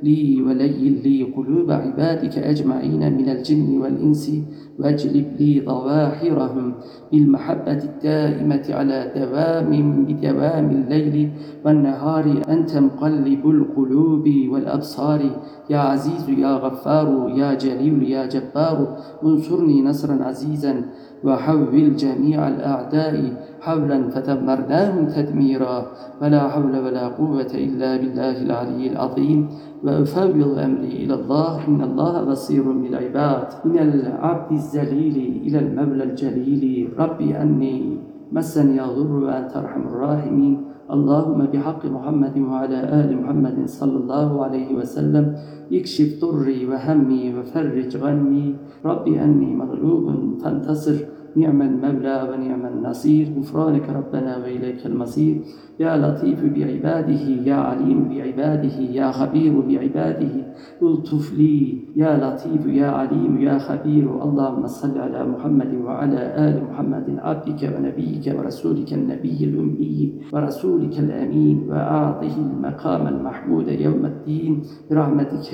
Speaker 1: لي ولين لي قلوب عبادك أجمعين من الجن والإنس واجلب لي ظواهرهم بالمحبة الدائمة على دوام بدوام الليل والنهار. أنت مقلب القلوب والأبصار. يا عزيز يا غفار يا جليل يا جبار انصرني نصرا عزيزا وحول جميع الأعداء. حولا فدمرناهم تدميرا ولا حول ولا قوة إلا بالله العلي العظيم. وأفوض أمري إلى الله إن الله بصير بالعباد. من العبد الزليل إلى المولى الجليل. ربي أني مسني الضر وأنت أرحم الراحمين. اللهم بحق محمد وعلى آل محمد صلى الله عليه وسلم. اكشف ضري وهمي وفرج غمي. ربي أني مغلوب فانتصر. نعم المولى ونعم النصير. غفرانك ربنا وإليك المصير. يا لطيف بعباده يا عليم بعباده يا خبير بعباده. الطف لي يا لطيف يا عليم يا خبير. اللهم صل على محمد وعلى آل محمد عبدك ونبيك ورسولك النبي الأمي ورسولك الأمين. وأعطه المقام المحمود يوم الدين. برحمتك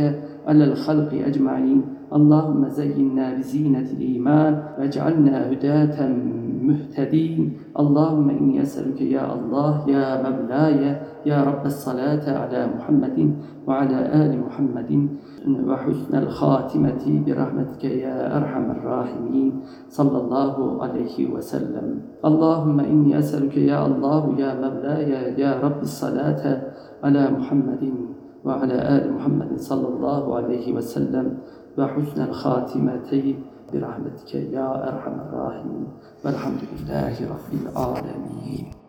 Speaker 1: على الخلق أجمعين. اللهم زينا بزينة الإيمان. واجعلنا هداة مهتدين. اللهم إني أسألك يا الله يا مولاي يا رب الصلاة على محمد وعلى آل محمد وحسن الخاتمة برحمتك يا أرحم الراحمين. صلى الله عليه وسلم. اللهم إني أسألك يا الله يا مولاي يا رب الصلاة على محمد وعلى آل محمد. صلى الله عليه وسلم. وحسن الخاتمة برحمتك يا أرحم الراحمين. والحمد لله رب العالمين.